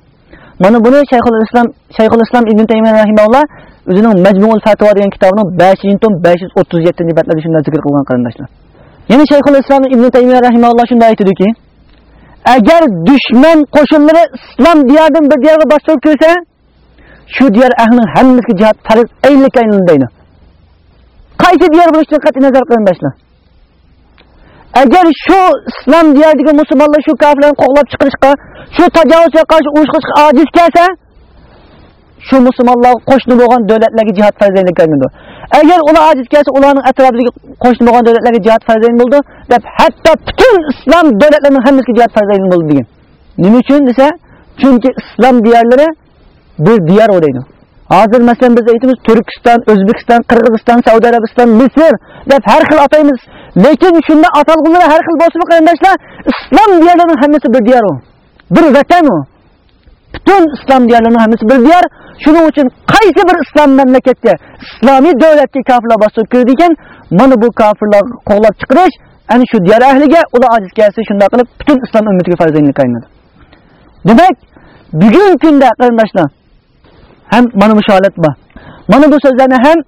Mana buni Shayxul Islom Shayxul Islom Ibn Taymiyo rahimahulloh o'zining Majmuul Fatvo degan kitobining 5-tom 537-betlarida shunday zikr qilgan qarindoshlar. Ya'ni Shayxul Islom Ibn Taymiyo rahimahulloh shunday aytadiki, agar dushman qo'shinlari islom diyoridan bir diyorga bostirib kirsa, shu diyar ahlining hammasiga jihad farz aylik aylanadi. Qaysi diyar bo'lishidan qat'iy nazar qarindoshlar. Agar shu islom diyoridagi musulmonlar shu kofirlarni qo'g'lab chiqarishga, shu tajovuzga qarshi urush qilishga ojiz kelsa, shu musulmonlar qo'shni bo'lgan davlatlarga jihad farzaylik qilindi. Agar ular ojiz kelsa, ularning atrofidagi qo'shni bo'lgan davlatlarga jihad farzaylik bo'ldi, deb hatto butun islom davlatlarining hammasiga jihad farzaylik bo'ldi degan. Nima uchun desa, chunki islom diyorlari bir diyor o'daydi. Hozir masalan biz aytamiz Turkiston, O'zbekiston, Qirg'iziston, Saudiya Arabiston, Misr deb har xil ataymiz. Lekin shunda atalg'unlar har xil bo'lsa qarindoshlar, islom diyorlarining hammasi bir diyor u. Bir vatan u. Bütün İslam diyarlarının hemisi bir diyar. Şunun için qaysi bir İslam memleketke, İslami devletke kafirler basıp kirdiken, mana bu kafirler qoğlap çıkırış, yani şu diyar ahliga, ula aciz gelsin şunda qilib bütün İslam ümmetiga farzayinlik aynadı. Demek, bugün kunda qarindoshlar, hem mana bu şahalet var. Mana bu sözlerini hem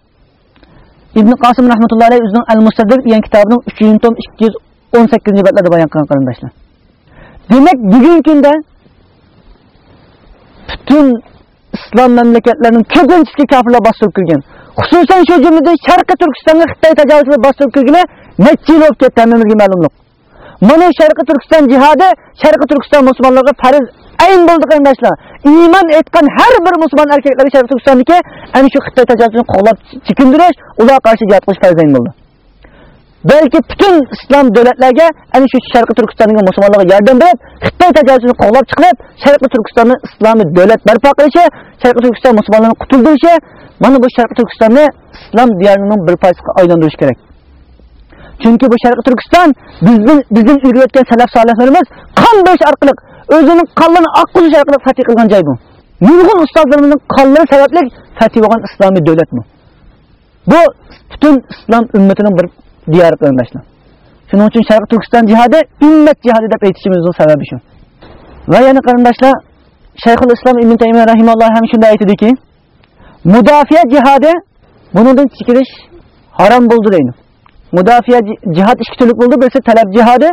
İbn Qasim rahmetullahi aleyh o'zining Al-Mustadrak degan kitobining 3 tom 218 betlarda bayon qilgan qarindoshlar. Demak, bugungi kunda butun islom mamlakatlarining ko'pinchisi kofirlar bostirib kirgan. Xususan shu jumladan Sharqiy Turkistonga Xitoy tajovuzchilar bostirib kirgani necha yil bo'lib ketdi hammamizga ma'lumlik. Mana Sharqiy Turkiston jihadi Sharqiy Turkiston musulmonlarga farz ayn bo'ldi qarindoshlar. Iymon etgan har bir musulmon erkaklar Sharqiy Turkistonniki ana shu Xitoy tajovuzini qo'llab chekindirish, ular qarshi jihad qilish farz ayn bo'ldi. Balki butun islom davlatlarga ana shu sharqiy turkistonga musulmonlarga yordam berib xitoy tajovuzini qo'llab chiqib sharqiy turkistonni islomiy davlat barpo qilishi sharqiy turkiston musulmonlarini qutuldirishi mana bu sharqiy turkistonni islom diyorining bir parchasiga aylantirish kerak chunki bu sharqiy turkiston bizning bizning yurayotgan salaf solihlarimiz qon berish orqali o'zining qonlarini oqqizish orqali fatih qilgan joy bu. Nurg'un ustozlarimizning qonlari sababli fatih bo'lgan islomiy davlat bu. Bu butun islom ummatining bir diyar qarindoshlar shuning uchun sharqiy turkiston jihodi ummat jihodi deb aytishimizning sababi shu va yana qarindoshlar shayxul islom ibn taymiya rahimalloh ham shunday aytadiki mudofaa jihodi bunidan chekilish harom bo'ldi deydi mudofaa jihod ikki turli bo'ldi birisi talab jihodi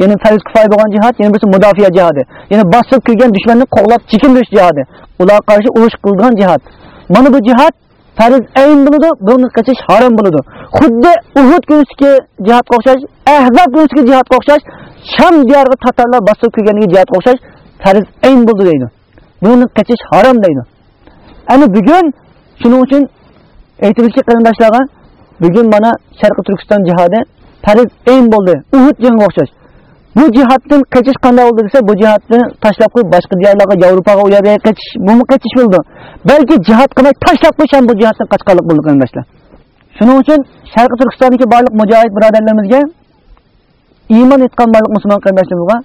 ya'ni farz kifoya bo'lgan jihod yana birisi mudofaa jihodi ya'ni bosib kirgan dushmanni qo'llab chekindirish jihodi ularga qarshi urush qildigan jihod mana bu jihod farz ayn bo'ladi buni qachish harom bo'ladi xuddi uhud kunisidagi jihodga o'xshash ahzob kunisidagi jihodga o'xshash sham diyoriga tatarlar bosib kelganiga jihodga o'xshash farz ayn bo'ldi deydi. Buni qachish harom deydi. Ana bugun shuning uchun aytilishi qarindoshlarga bugun mana Sharqi turkiston jihodi farz ayn bo'ldi uhud jangiga o'xshash. Bu jihatdan kaçış qanday bo'ldi desa bu jihatni tashlab qo'yib boshqa diyorlarga yevropaga u yerga kaçış bumi bo'ldi? Balki jihat qilmay tashlab qo'yish ham bu jihatdan qochqanlik bo'ldi qarindoshlar shuning uchun sharqiy turkistondagi barliq mujohid birodarlarimizga iymon etgan barliq musulmon qarindoshlarimizga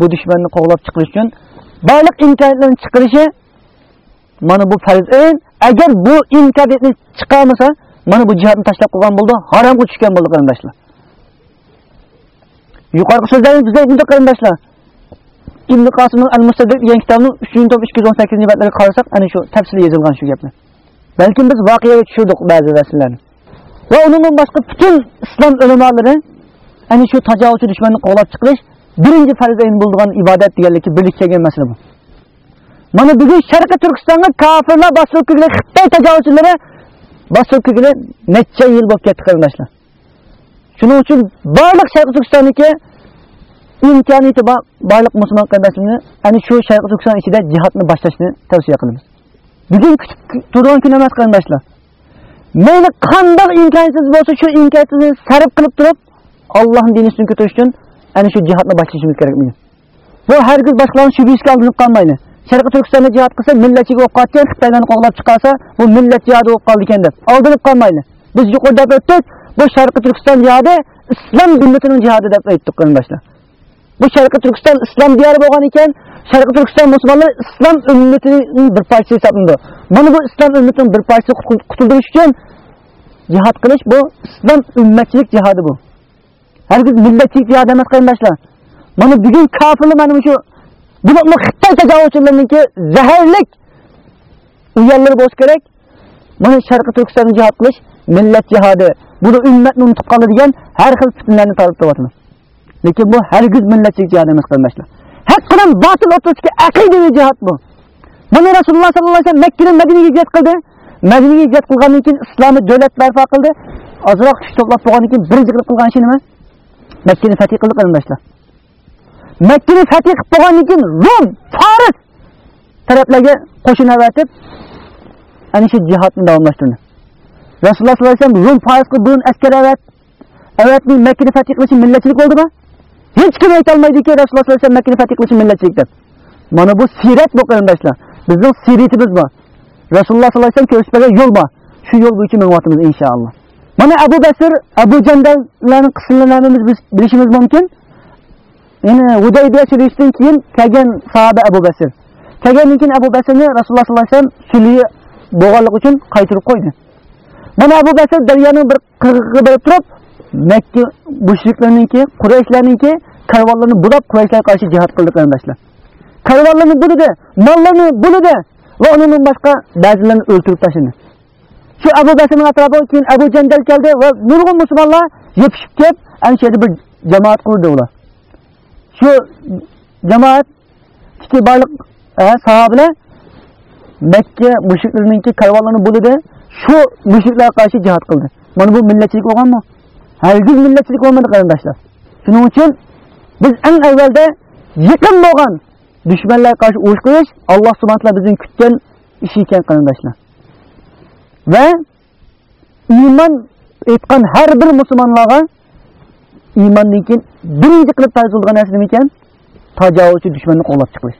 bu dushmanni qo'g'lab chiqarish uchun barliq imkoniyatlarni chiqarishi mana bu farz. E, agar bu imkoniyatni chiqarmasa mana bu jihatni tashlab qo'ygan bo'ldi haromga tushgan bo'ldi qarindoshlar yuqorgi so'zlarni bizga bunda qarindoshlar ibn qosimning al mustadrak degan kitobni uchinchi tom ikki yuz o'n sakkizinchi batlarga qarasak ana shu tafsili yozilgan shu gapni balkim biz voqeaga tushirdik ba'zi rasullarni va undan boshqa butun islom ulamolari ana shu tajovuzchi dushmanni qo'g'lab chiqarish birinchi farz ayn bo'ladigan ibodat deganlikka birlik kelgan masala bu. Mana bugun sharqiy turkistonga kofirlar bosib kirgan xitoy tajovuzchilari bosib kirgani necha yil bo'lib ketdi qarindoshlar shuning uchun barliq sharqiy turkistonniki imkoniyati bor barliq musulmon qarindoshlarni ana shu sharqiy turkiston ichida jihodni boshlashni tavsiya qilamiz bugun kutib turgan kun emas qarindoshlar mayli qandoq imkoniyatsiz bo'lsa shu imkoniyatni sarf qilib turib allohni dini ustun ko'tarish uchun ana shu jihodni boshlashimiz kerak bugun bu hargiz boshqalarni shubhasiga aldanib qolmaydi sharqiy turkistonda jihod qilsa millatchiga o'q otgan xitoylarni qo'g'lab chiqarsa bu millat jihodi bo'lib qoldi ekan deb aldanib qolmaydi biz yuqorida o'tdik bu sharqiy turkiston jihodi islom ummatining jihodi deb aytdik qarindoshlar bu sharqiy turkiston islom diyori bo'lgan ekan sharqiy turkiston musulmonlar islom ummatining bir parchasi hisoblanadi mana bu islom ummatining bir parchasi qutuldirish uchun jihod qilish bu. Islom ummatchilik jihodi bu. Hargiz millatchilik jihodi emas qarindoshlar mana bugun kofirlar mana shu bularni xitoy tajovuzchilariniki zaharlik u yerlar bo'lishi kerak mana sharqiy turkistonni jihod qilish millat jihodi buni ummatni unutib qoldi degan har xil fitnalarni tarib qilyapmiz lekin bu hargiz millatchilik jihod emas qarindoshlar haqidan botil o'tirishga aqidaviy jihat bu. Buni rasululloh sollallohu alayhi vasallam makkadan madinaga hijrat qildi. Madinaga hijrat qilgandan keyin islomiy davlat barpo qildi. Ozroq kuch to'plab bo'lgandan keyin birinchi qilib qilgan ishi nima? Makkani fatih qildi qarindoshlar makkani fatih qilib bo'lgandan keyin rum faris taraflarga qo'shin avatib ana shu jihodni davomlashtirdi. Rasululloh sollallohu alayhi vasallam rum farisga burun askar avat avatning makkani fatih qilishi millatchilik bo'ldimi hech kim aytolmaydiki rasululloh sollallohu alayhi vasallam makkani fatih qilishi millatchilik deb mana bu siyrat bu qarindoshlar. Bizning siyratimiz bor. Rasululloh sollallohu alayhi vasallam ko'rsatgan yo'l bor. Shu yo'l bo'yicha menyapmiz inshaalloh. Mana abu basir abu jandallarni qismlarini biz bilishimiz mumkin. Ya'ni hudaybiya sulhdan keyin kelgan sahoba abu basir kelgandan keyin abu basrni rasululloh sollallohu alayhi vasallam sulhi bo'lganligi uchun qaytirib qo'ydi. Mana abu basr daryoning bir qirg'ig'iga borib turib makka mushriklarniki qurayshlarniki karvonlarni bulab qurayshlarga qarshi jihod qildi qarindoshlar karvonlarni bulidi mollarni bulidi va undan boshqa ba'zilarini o'ltirib tashladi shu abu basrning atrofiga keyin abu jandal keldi va nurg'un musulmonlar yopishib kelib ana shu yerda bir jamoat qurdi ular shu jamoat ikki barliq sahobalar makka mushriklarniki karvonlarni bulidi shu mushriklarga qarshi jihod qildi mana bu millatchilik bo'lganmi hargiz millatchilik bo'lmadi qarindoshlar shuning uchun biz eng avvalda yaqin bo'lgan dushmanlarga qarshi urush qilish alloh subhanahu taolo bizning kutgan ishi ekan qarindoshlar. Va iymon etgan har bir musulmonlarga iymondan keyin birinchi qilib farz narsa nima ekan? Tajovuzchi dushmanni qo'llab chiqish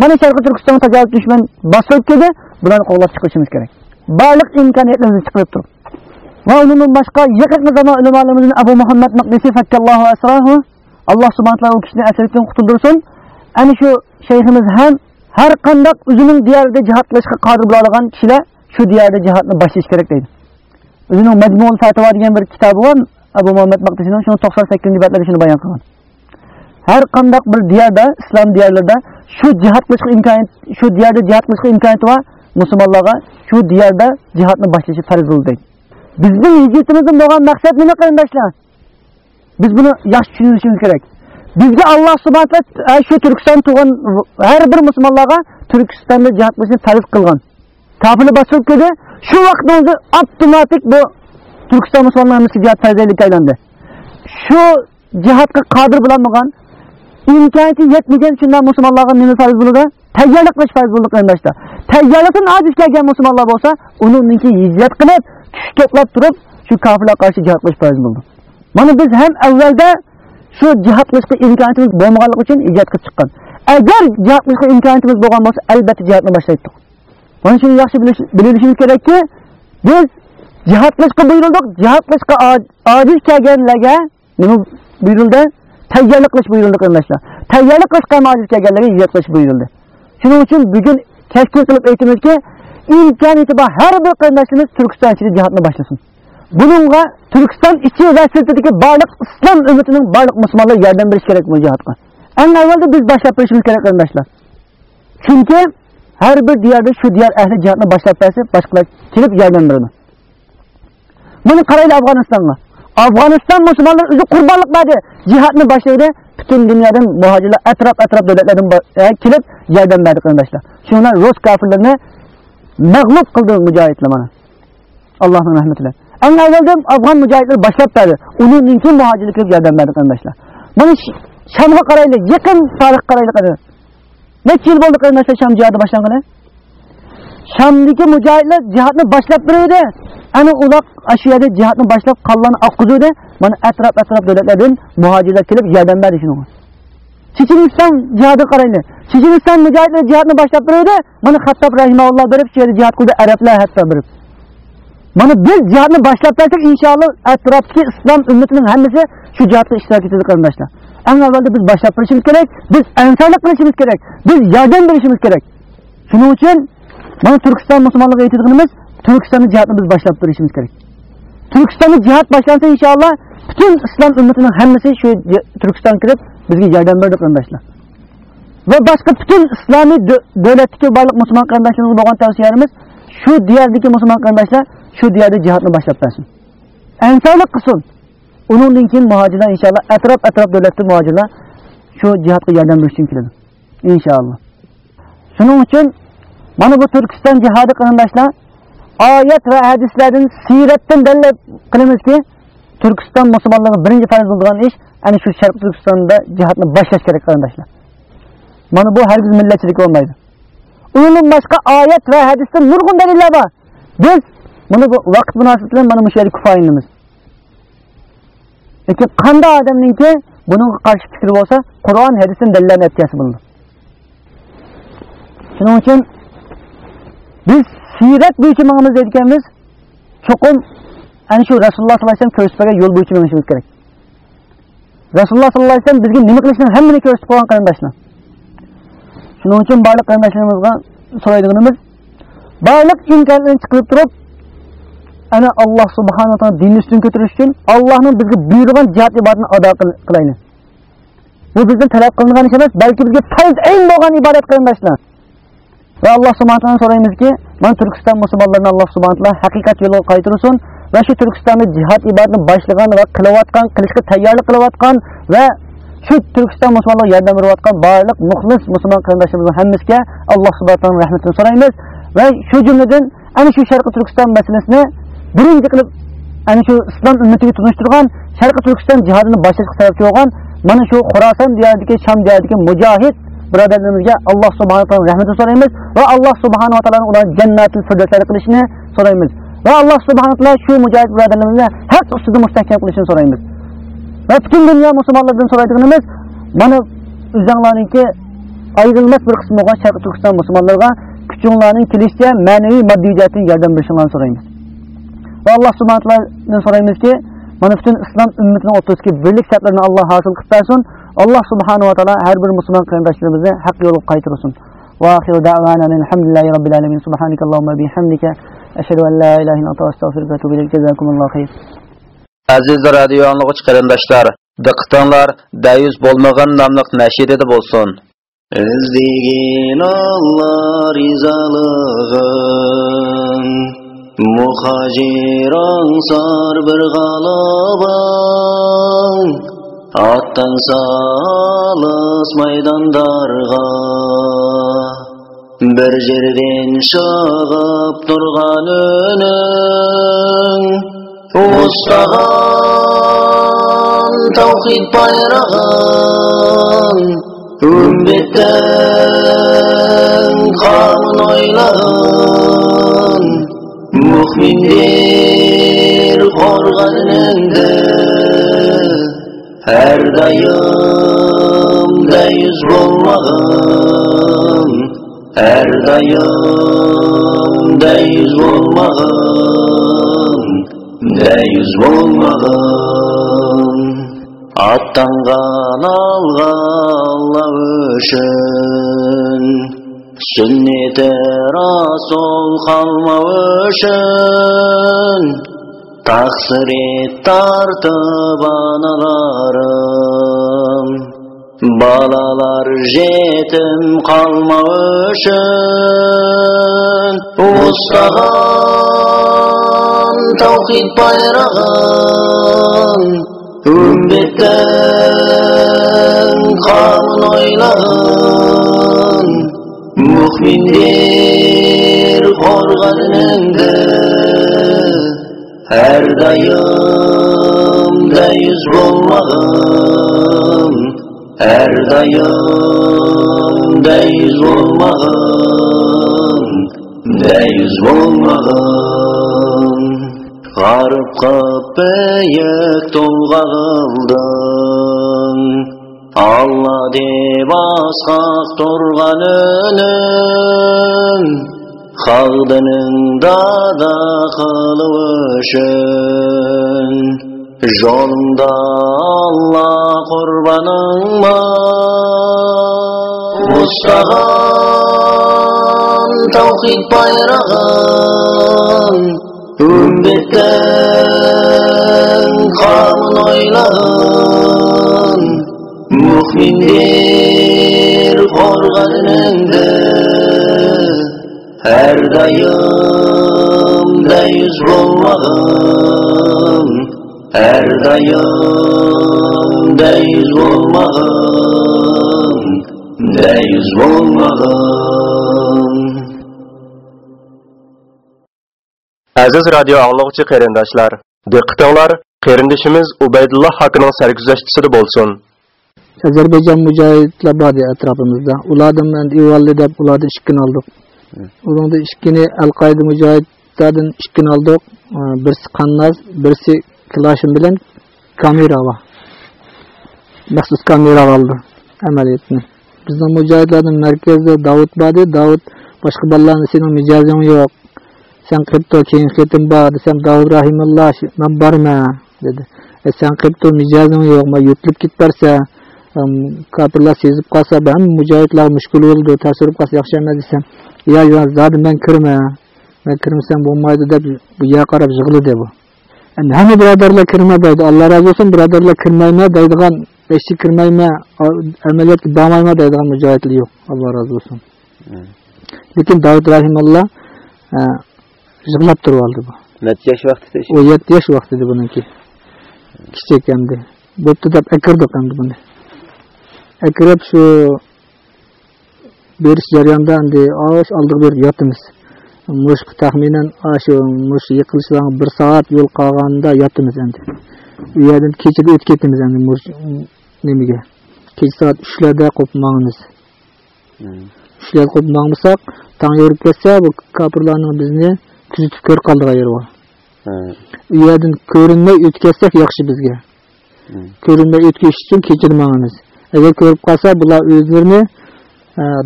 mana sharqi turkiston tajovuz dushman bosib keldi bularni qo'llab chiqishimiz kerak. Barliq imkoniyatlarimiz chiqarib turib va undan boshqa yaqinqi zamon ulamolarimizni abu muhammad maqdisi fakkallohu asrahu alloh subhana taolo u kishini asirlikdan qutuldirsin ana shu shayximiz ham har qandoq o'zining diyorida jihod qilishga qodir bo'ladigan kishilar shu diyorda jihodni boshlash kerak deydi o'zining majmuul fatvo degan bir kitobi bor abu muhammad maqdisini shuni to'qson sakkizinchi batlarda shuni bayon qilgan har qandoq bir diyorda islom diyorlarida shu jihod qilishga imkoniyat shu diyorda jihod qilishga imkoniyati bor musulmonlarga shu diyorda jihodni boshlashi farz bo'ldi deydi bizning hijratimizdan bo'lgan maqsad nima qarindoshlar biz buni yaxshi tushunishimiz kerak bizga alloh subhana taolo shu turkiston tug'an har bir musulmonlarga turkistonda jihod qilishni farz qilgan kofirni bosib keldi shu vaqtda o'zi avtomatik bu turkiston musulmonlarimiz jihod farzaylikka aylandi shu jihodga qodir bo'lolmagan imkoniyati yetmagan shunday musulmonlarga nima farz bo'ladi tayyorlik qilish farz bo'ldi qarindoshlar tayyorlikdan ojiz kelgan musulmonlar bo'lsa undan keyin hijrat qilib kuch to'plab turib shu kofirlarga qarshi jihod qilish farz bo'ldi Mana biz həm əvvəldə şu cihatlaşqa imkanımız olmaganlıq üçün icadqa çıxqan. Əgər cihatlaşqa imkanımız bolğan bolsa, əlbəttə cihatni başlaydıq. Bunun üçün yaxşı bilishimiz kerak ki, biz cihatlaşqa buyurulduq, cihatlaşqa aciz kelganlarga nima buyurildi? Tayyorlik qilish buyurildi qardaşlar. Tayyorlik qilishga aciz kelganlarga ijod qilish buyurildi. Shuning uchun bugun tashkil qilib aytamizki, imkoniyati bor har bir qardoshimiz Turkistonchilik cihatni boshlasin. Buningga turkiston ichi va sirtidagi barliq islom ummatining barliq musulmonlar yordam berishi kerak bu jihodga eng avvalda biz boshlab qo'yishimiz kerak qarindoshlar chunki har bir diyorda shu diyor ahli jihodni boshlab bersa boshqalar kelib yordam beradi buni qaraylik afg'onistonga afg'oniston musulmonlar o'zi qurbonlik berdi jihodni boshlaydi butun dunyodan muhojirlar atrof atrof davlatlardan kelib yordam berdi qarindoshlar shunlar rus kofirlarni mag'lub qildi mujohidlar mana allohning rahmati bilan eng avvalda afg'on mujohidlar boshlab berdi undan keyin muhojirlar kelib yordam berdi qarindoshlar mana shamga qaraylik yaqin tarixga qaraylik necha yil bo'ldi qarindoshlar sham jihodi boshlangani shamdagi mujohidlar jihodni boshlab turuvdi ana ular shu yerda jihodni boshlab qonlarni oqqizuvdi mana atrof atrof davlatlardan muhojirlar kelib yordam berdi shunga checheniston jihodiga qaraylik checheniston mujohidlar jihodni boshlab turuvdi mana hattob rahimaulloh berib mana biz jihodni boshlab inshaalloh atrofdagi islom ummatining hammasi shu jihodda ishtirok etadi qarindoshlar eng avvalda biz boshlab turishimiz kerak biz ansonlik qilishimiz kerak biz yordam berishimiz kerak shuning uchun mana turkiston musulmonlarga aytadiganimiz turkistonni jihodni biz boshlab turishimiz kerak turkistonda jihod boshlansa inshaalloh butun islom ummatining hammasi shu turkiston kirib bizga yordam berdi qarindoshlar va boshqa butun islomiy davlatdagi barliq musulmon qarindoshlarimizga bo'lgan tavsiyamiz shu diyordagi musulmon qarindoshlar shu diyorda jihodni boshlab bersin ansonlik qilsin undan keyin muhojirlar inshaalloh atrof atrof davlatda muhojirlar shu jihodga yordam berish uchun keladi inshaalloh shuning uchun mana bu turkiston jihodi qarindoshlar oyat va hadislardan siyratdan dalil qilamizki turkiston musulmonlarga birinchi farz bo'lgan ish ana shu sharq turkistonda jihodni boshlash kerak qarindoshlar mana bu hargiz millatchilik bo'lmaydi undan boshqa oyat va hadisda nurg'un dalillar bor biz buni bu vaqt munosabati bilan mana shu yerda kifoyalanamiz lekin qanday odamningki bunga qarshi fikri bo'lsa qur'on hadisdan dalillarni aytgasi bo'ldi. Shuning uchun biz siyrat bo'yicha mangimiz deyotganmiz cho'qim ana shu rasululloh sollallohu alayhi vasallam ko'rsatmagan yo'l bo'yicha minishimiz kerak. Rasululloh sollallohu alayhi vasallam bizga nima qilishni hammani ko'rsatib qo'ygan qarindoshlar. Shuning uchun barliq qarindoshlarimizga so'raydiganimiz barliq imkoniyatlarni chiqib turib ana Allah subhanahu taala dinini üstün götürüş üçün Allah'ın bizə buyurğan cihat ibadətini ada qılayını. Bu bizden tələb qılınan iş emas, bəlkə bizə farz ən bolğan ibadət qılmasına. Və Allah subhanahu taala sorayımız ki, mən Türkistan müsəlmanlarına Allah subhanahu taala həqiqət yolu qaytırsın və şu Türkistanı cihat ibadətini başlayan və qılavatqan, qilishqa tayyarlıq qılavatqan və şu Türkistan Müslümanlığı yardım veriyorkan bağırlık, muhlis Müslüman kardeşlerimizin hemizke Allah subhanahu rahmetini sorayımız. Ve şu cümleden, hani şu şarkı Türkistan meselesini birinchi qilib ana shu islom ummatiga tunishtirgan sharqiy turkiston jihodini boshlashga sababchi bo'lgan mana shu xuroson diyoridagi sham diyoridagi mujohid birodarlarimizga alloh subhanaa taolo rahmatini so'raymiz va alloh subhanaa taoloni ularni jannatul firdavslarda qilishini so'raymiz va alloh subhanaa taolo shu mujohid birodarlarimizni haq ustida mustahkam qilishini so'raymiz va butun dunyo musulmonlaridan so'raydiganimiz mana o'zinglarniki ayrılmaz bir sharqiy turkiston musulmonlarga kuchinglarning kelishicha ma'naviy moddiy jihatdan yordam berishinglarni so'raymiz Va Alloh subhanahu va taolodan so'raymizki, mana butun islom ummatining o'rtasidagi birlik shartlarini Alloh hosil qilsin. Alloh subhanahu va taolo har bir musulmon qarindoshlarimizni haqq yo'lga qaytarsin. Va oxiru da'vana alhamdulillahi robbil alamin subhanakallahumma bihamdika ashhadu an la ilaha illa anta astaghfiruka va atubu ilayk jazakumullohu khayr.
Aziz radio anglag'ich qarindoshlar, diqqatinglar dayuz bo'lmagan nomliq nashrida bo'lsin.
Izdigin Allah rizalig'in мұхажир аңсар бір қалаға аттанса алыс майдандарға бір жерден шығып тұрған өнің ұстаған таухид байрағын үмбеттің қамын ойлаған Muhmindir korganın önünde. Her daim deyiz olmağın Her daim deyiz olmağın Deyiz olmağın Attan kan alga Allah için Сүннеті расол қалмау үшін Тақсыр ет тартып аналарым Балалар жетім қалмау үшін Ұстаған таухид байрағын Үмбеттің қамын ойлаған Muhmindir korganındı Her dayım da yüz olmağım. Her dayım da yüz olmağım Da yüz olmağım. Garip kapayek dolga kaldım Алла деп асқақ тұрған үнің Халдының дада қылу үшін Жолында Алла құрбаның ма Ұстаған таухид байрағын Үмбеттің қамын Muhmindir korganın önünde. Her daim deyiz olmağım. Her daim deyiz olmağım. Deyiz olmağım.
Aziz Radyo Ağlıqçı Qerindaşlar, diqqətinizlər Qerindaşımız Ubeydullah haqqının sərgüzəştisində bolsun.
Azerbaycan mücahitler vardı etrafımızda. Ulardan ben ivalli dep ulardan işkin aldık. Ulardan işkini El-Kaide mücahitlerden işkin aldık. Ee, Birisi Kannaz, birisi Kilaşın bilen Kamirava. Maxsus Kamirava aldı ameliyatını. Bizden mücahitlerden merkezde Davut vardı. Davut başka ballarını senin mücazın yok. Sen kripto keyin ketim var desem Davud Rahimullah ben barma dedi. E sen kripto mücazın yok ma yutluk git kafirlar sezib qolsa hamma mujohidlar mushkul bo'ldi tasirib qolsa yaxshi emas desam yo yo zodi men kirma men kirmasam bo'lmaydi deb bu yoqqa qarab yig'ladi bu. Endi hamma birodarlar kirma deydi alloh rozi bo'lsin birodarlar kirmayman deydigan eshikka kirmayman amaliyotga bormayman deydigan mujohidlar yo'q alloh rozi bo'lsin lekin davud rahimalloh yig'lab turib oldi bu.
Necha yosh vaqtida
u yetti yosh vaqt edi buniki kichik endi. Bo'pti deb akirdik endi әкіріп шу беріс жарянда әнде ауыш алдық бір ятымыз. Мұш тахминен ашу, мұш екілшілан бір сағат ел қағанда ятымыз әнде. Үйәдін кечігі өткетіміз әнде мұш немеге. Кеч саат үшілерді қопмаңыз. Үшілерді қопмаңызсақ, таң еріп кетсе, бұл капырланың бізіне түзітіп көр қалдыға ер ол. Үйәдін көрінмей өткетсек, яқшы бізге. Көрінмей өткетсек, кечігі agar ko'rib qolsa bular o'zlarini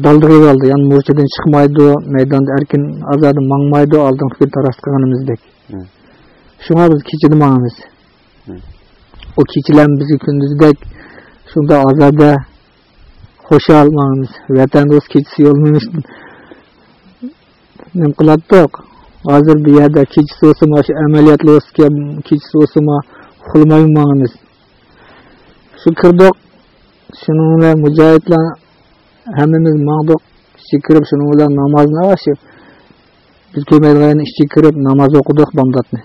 daldiga oldi ya'ni murchadan chiqmaydi maydonda erkin azodi mangmaydi oldingi kun taras qilganimizdek shunga biz kechada mangamiz u kechalar bizga kunduzdek shunda ozoda xushal mangamiz vatan do'st kechasi yo'lmaymiz nima qiladiq hozir bu yerda kechasi bo'lsin shu amaliyotlar kechasi bo'lsin uxlamay mangamiz shu kirdiq shuning bilan mujohidlar hammamiz mangdiq ichga kirib shuning bilan namozni shu biz kelmaydigan ichga kirib namoz o'qidik bomdodni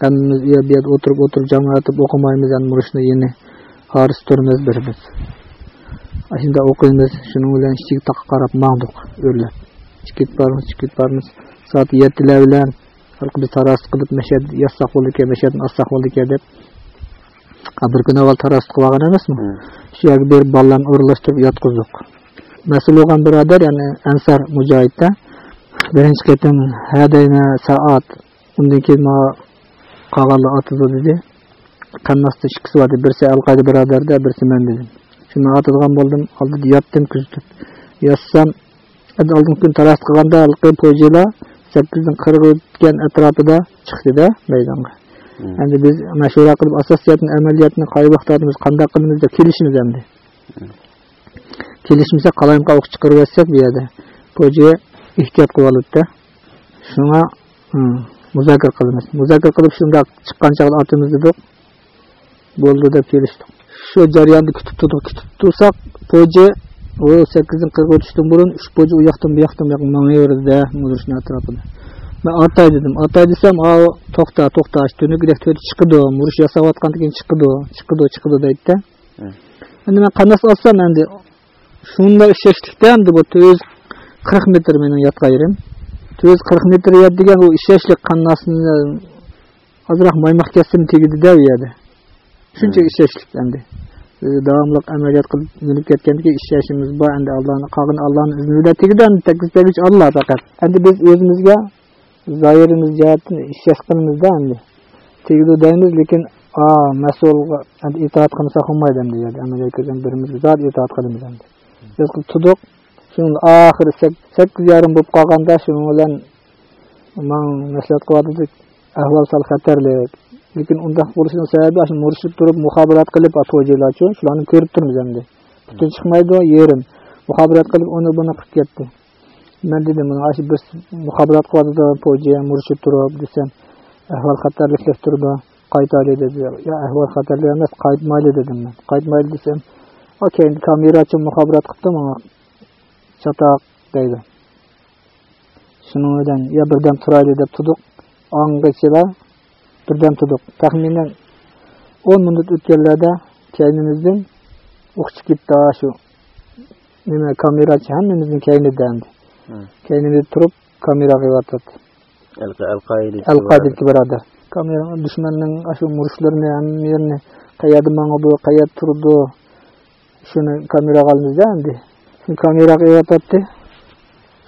hammamiz u yerda o'tirib o'tirib jamoatib o'qimaymiz endi murishni yana haris turmiz birimiz shunda o'qiymiz shuning bilan ichiga taqa qarab mangdiq o'rlab chiqib bormiz soat yettilar bilan biz deb bir kun avval taros qilib olgan emasmi shu yerga berib bolalarni o'ralashtirib yotqizdik mas'ul bo'lgan birodar ya'ni ansar mujohidda birinchi qatim hadayna soat undan keyin qolganlar otidi dedi. Qammasda ikkisi bor birisi alqaydi birodarda birisi man dedim. Shuni otadigan bo'ldim oldida yotdim kuzatib yotsam oldingi kun taras qilganda po'jilar sakkizdan qirq o'tgan atrofida chiqdida maydonga endi biz mashura qilib asosiyatni amaliyotni qay vaqtlarimiz qanday qilamiz deb kelishimiz endi kelishmasa qalayimqa o'q chiqarib yotsak bu yerda po'jiga ehtiyot qilib olibdida shunga muzokara qilamiz muzokara qilib shundoq chiqqan chog'da otamiz dedik bo'ldi deb kelishdik shu jarayonni kutib turdik kutib tursak po'ji u sakkizdan qirq o'tishdan burun uch po'ji u yoqdan bu yoqdan мен атай дедім атай десем ал тоқта тоқта түні керек төрт чыкыды мұрыш жасап отқан деген шықты, шықты, шықты дейді да енді мен қандас алсам енді шундай ишештикте деп бул 40 метр менің яткан жерим Төз 40 метр жер деген бул ишешлик канасына азыраак маймақ кесим тийгиди да ішешлік енді. ишешлик эмди давамлык амалият кылып минип кеткендеги ишешибиз бар энди алланы кагын алланын изниде тигиден тегиз алла пақат енді біз өзімізге o'zimizga zoirimiz jihatdan ishlash qilmizda endi tegdi deymiz lekin mas'ulga itoat qilmasa bo'lmaydi endi yerda amalga kirgan birimizga zot itoat qilamiz endi biz tuduq shuni oxiri sakkiz yarim bo'lib qolganda shu bilan man nasihat qilyotdik ahvol sal xatarlik lekin undaq bo'lishini sababi shu murshid turib muhobirat qilib uchun shularni ko'rib turmiz endi butun chiqmaydi yerim. Muhobirat qilib uni buni qilib ketdi. Man dedim mana shu biz muhobirat qilyotdi fojia murshid turib desam ahvol xatarlik turdi qaytaylik dedi yo ahvol xatarli emas qaytmayli dedim man qaytmayli desam okey endi kamerachi muhobirat qilibdi mana chatoq deydi shuning bilan yo birdam turaylik deb turdik ongachalar birdan turdik taxminan o'n minut o'tganlarda kaynimizdan o'q chiqib ketdi shu nima kamerachi hammamizni kaynida endi kendini turup kameraga yotadi alqadilki boradi kamera dushmanning shu murishlarini hamyerini qayerda mang'idi qayerda turdi shuni kameraga olmizda endi kameraga yotadi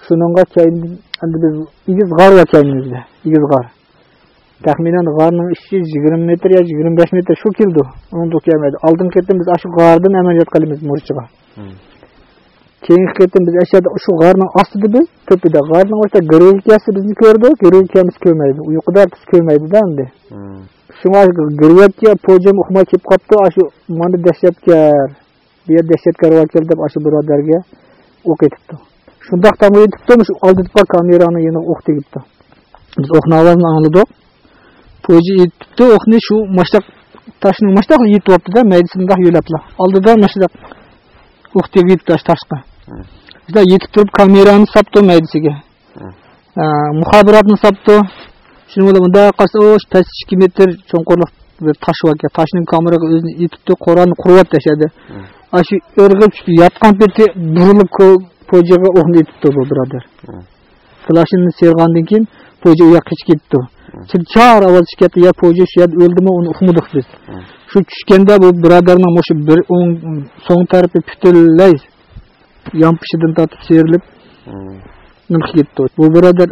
shuningga yigirma metr yo yigirma besh metr shu keldi aldin ketdim biz shu g'ordan amaliyot keyingi ketim biz aşağıda shu g'orning ostida biz tepida g'orning o'rta grilkasi bizni ko'rdi grilkamiz ko'rmaydi uyquda biz ko'rmaydida endi shunga giryapti pojim uxmay kelib qolibdi shu mana dahshatkar bu yer dahshatkar vakil deb shu birodarga o'q etibdi shundoq tamga yetibdi shu oldida kamerani yana o'q tegibdi biz o'qni ovozini angladik poji yetibdi o'qni shu mashtaq toshning mashtaq yetib olibdida maydasini yo'labla oldida mana ук тигизип ташташкы бизде етіп тұрып камераны сапты милицияга мухабиратны сапты шынында мында қараса пәс екі метр чоңқырлық бір таш бар екен ташның камыраға өзін етіп етікті қораны құрып ташады ашы ырғып жатқан бетте бұрылып пойжаға оғын етікті бұл бірадар. Флашын серғандан кейін пойжа ұяқ кеш кетті. Чар шығып кетті я пойжа өлді ме оны ұқмадық біз shu tushganda bu birodarning shu bir o'ng so'ng tarafi butunlay yonpishidan tortib serilib nima ketdi bu birodar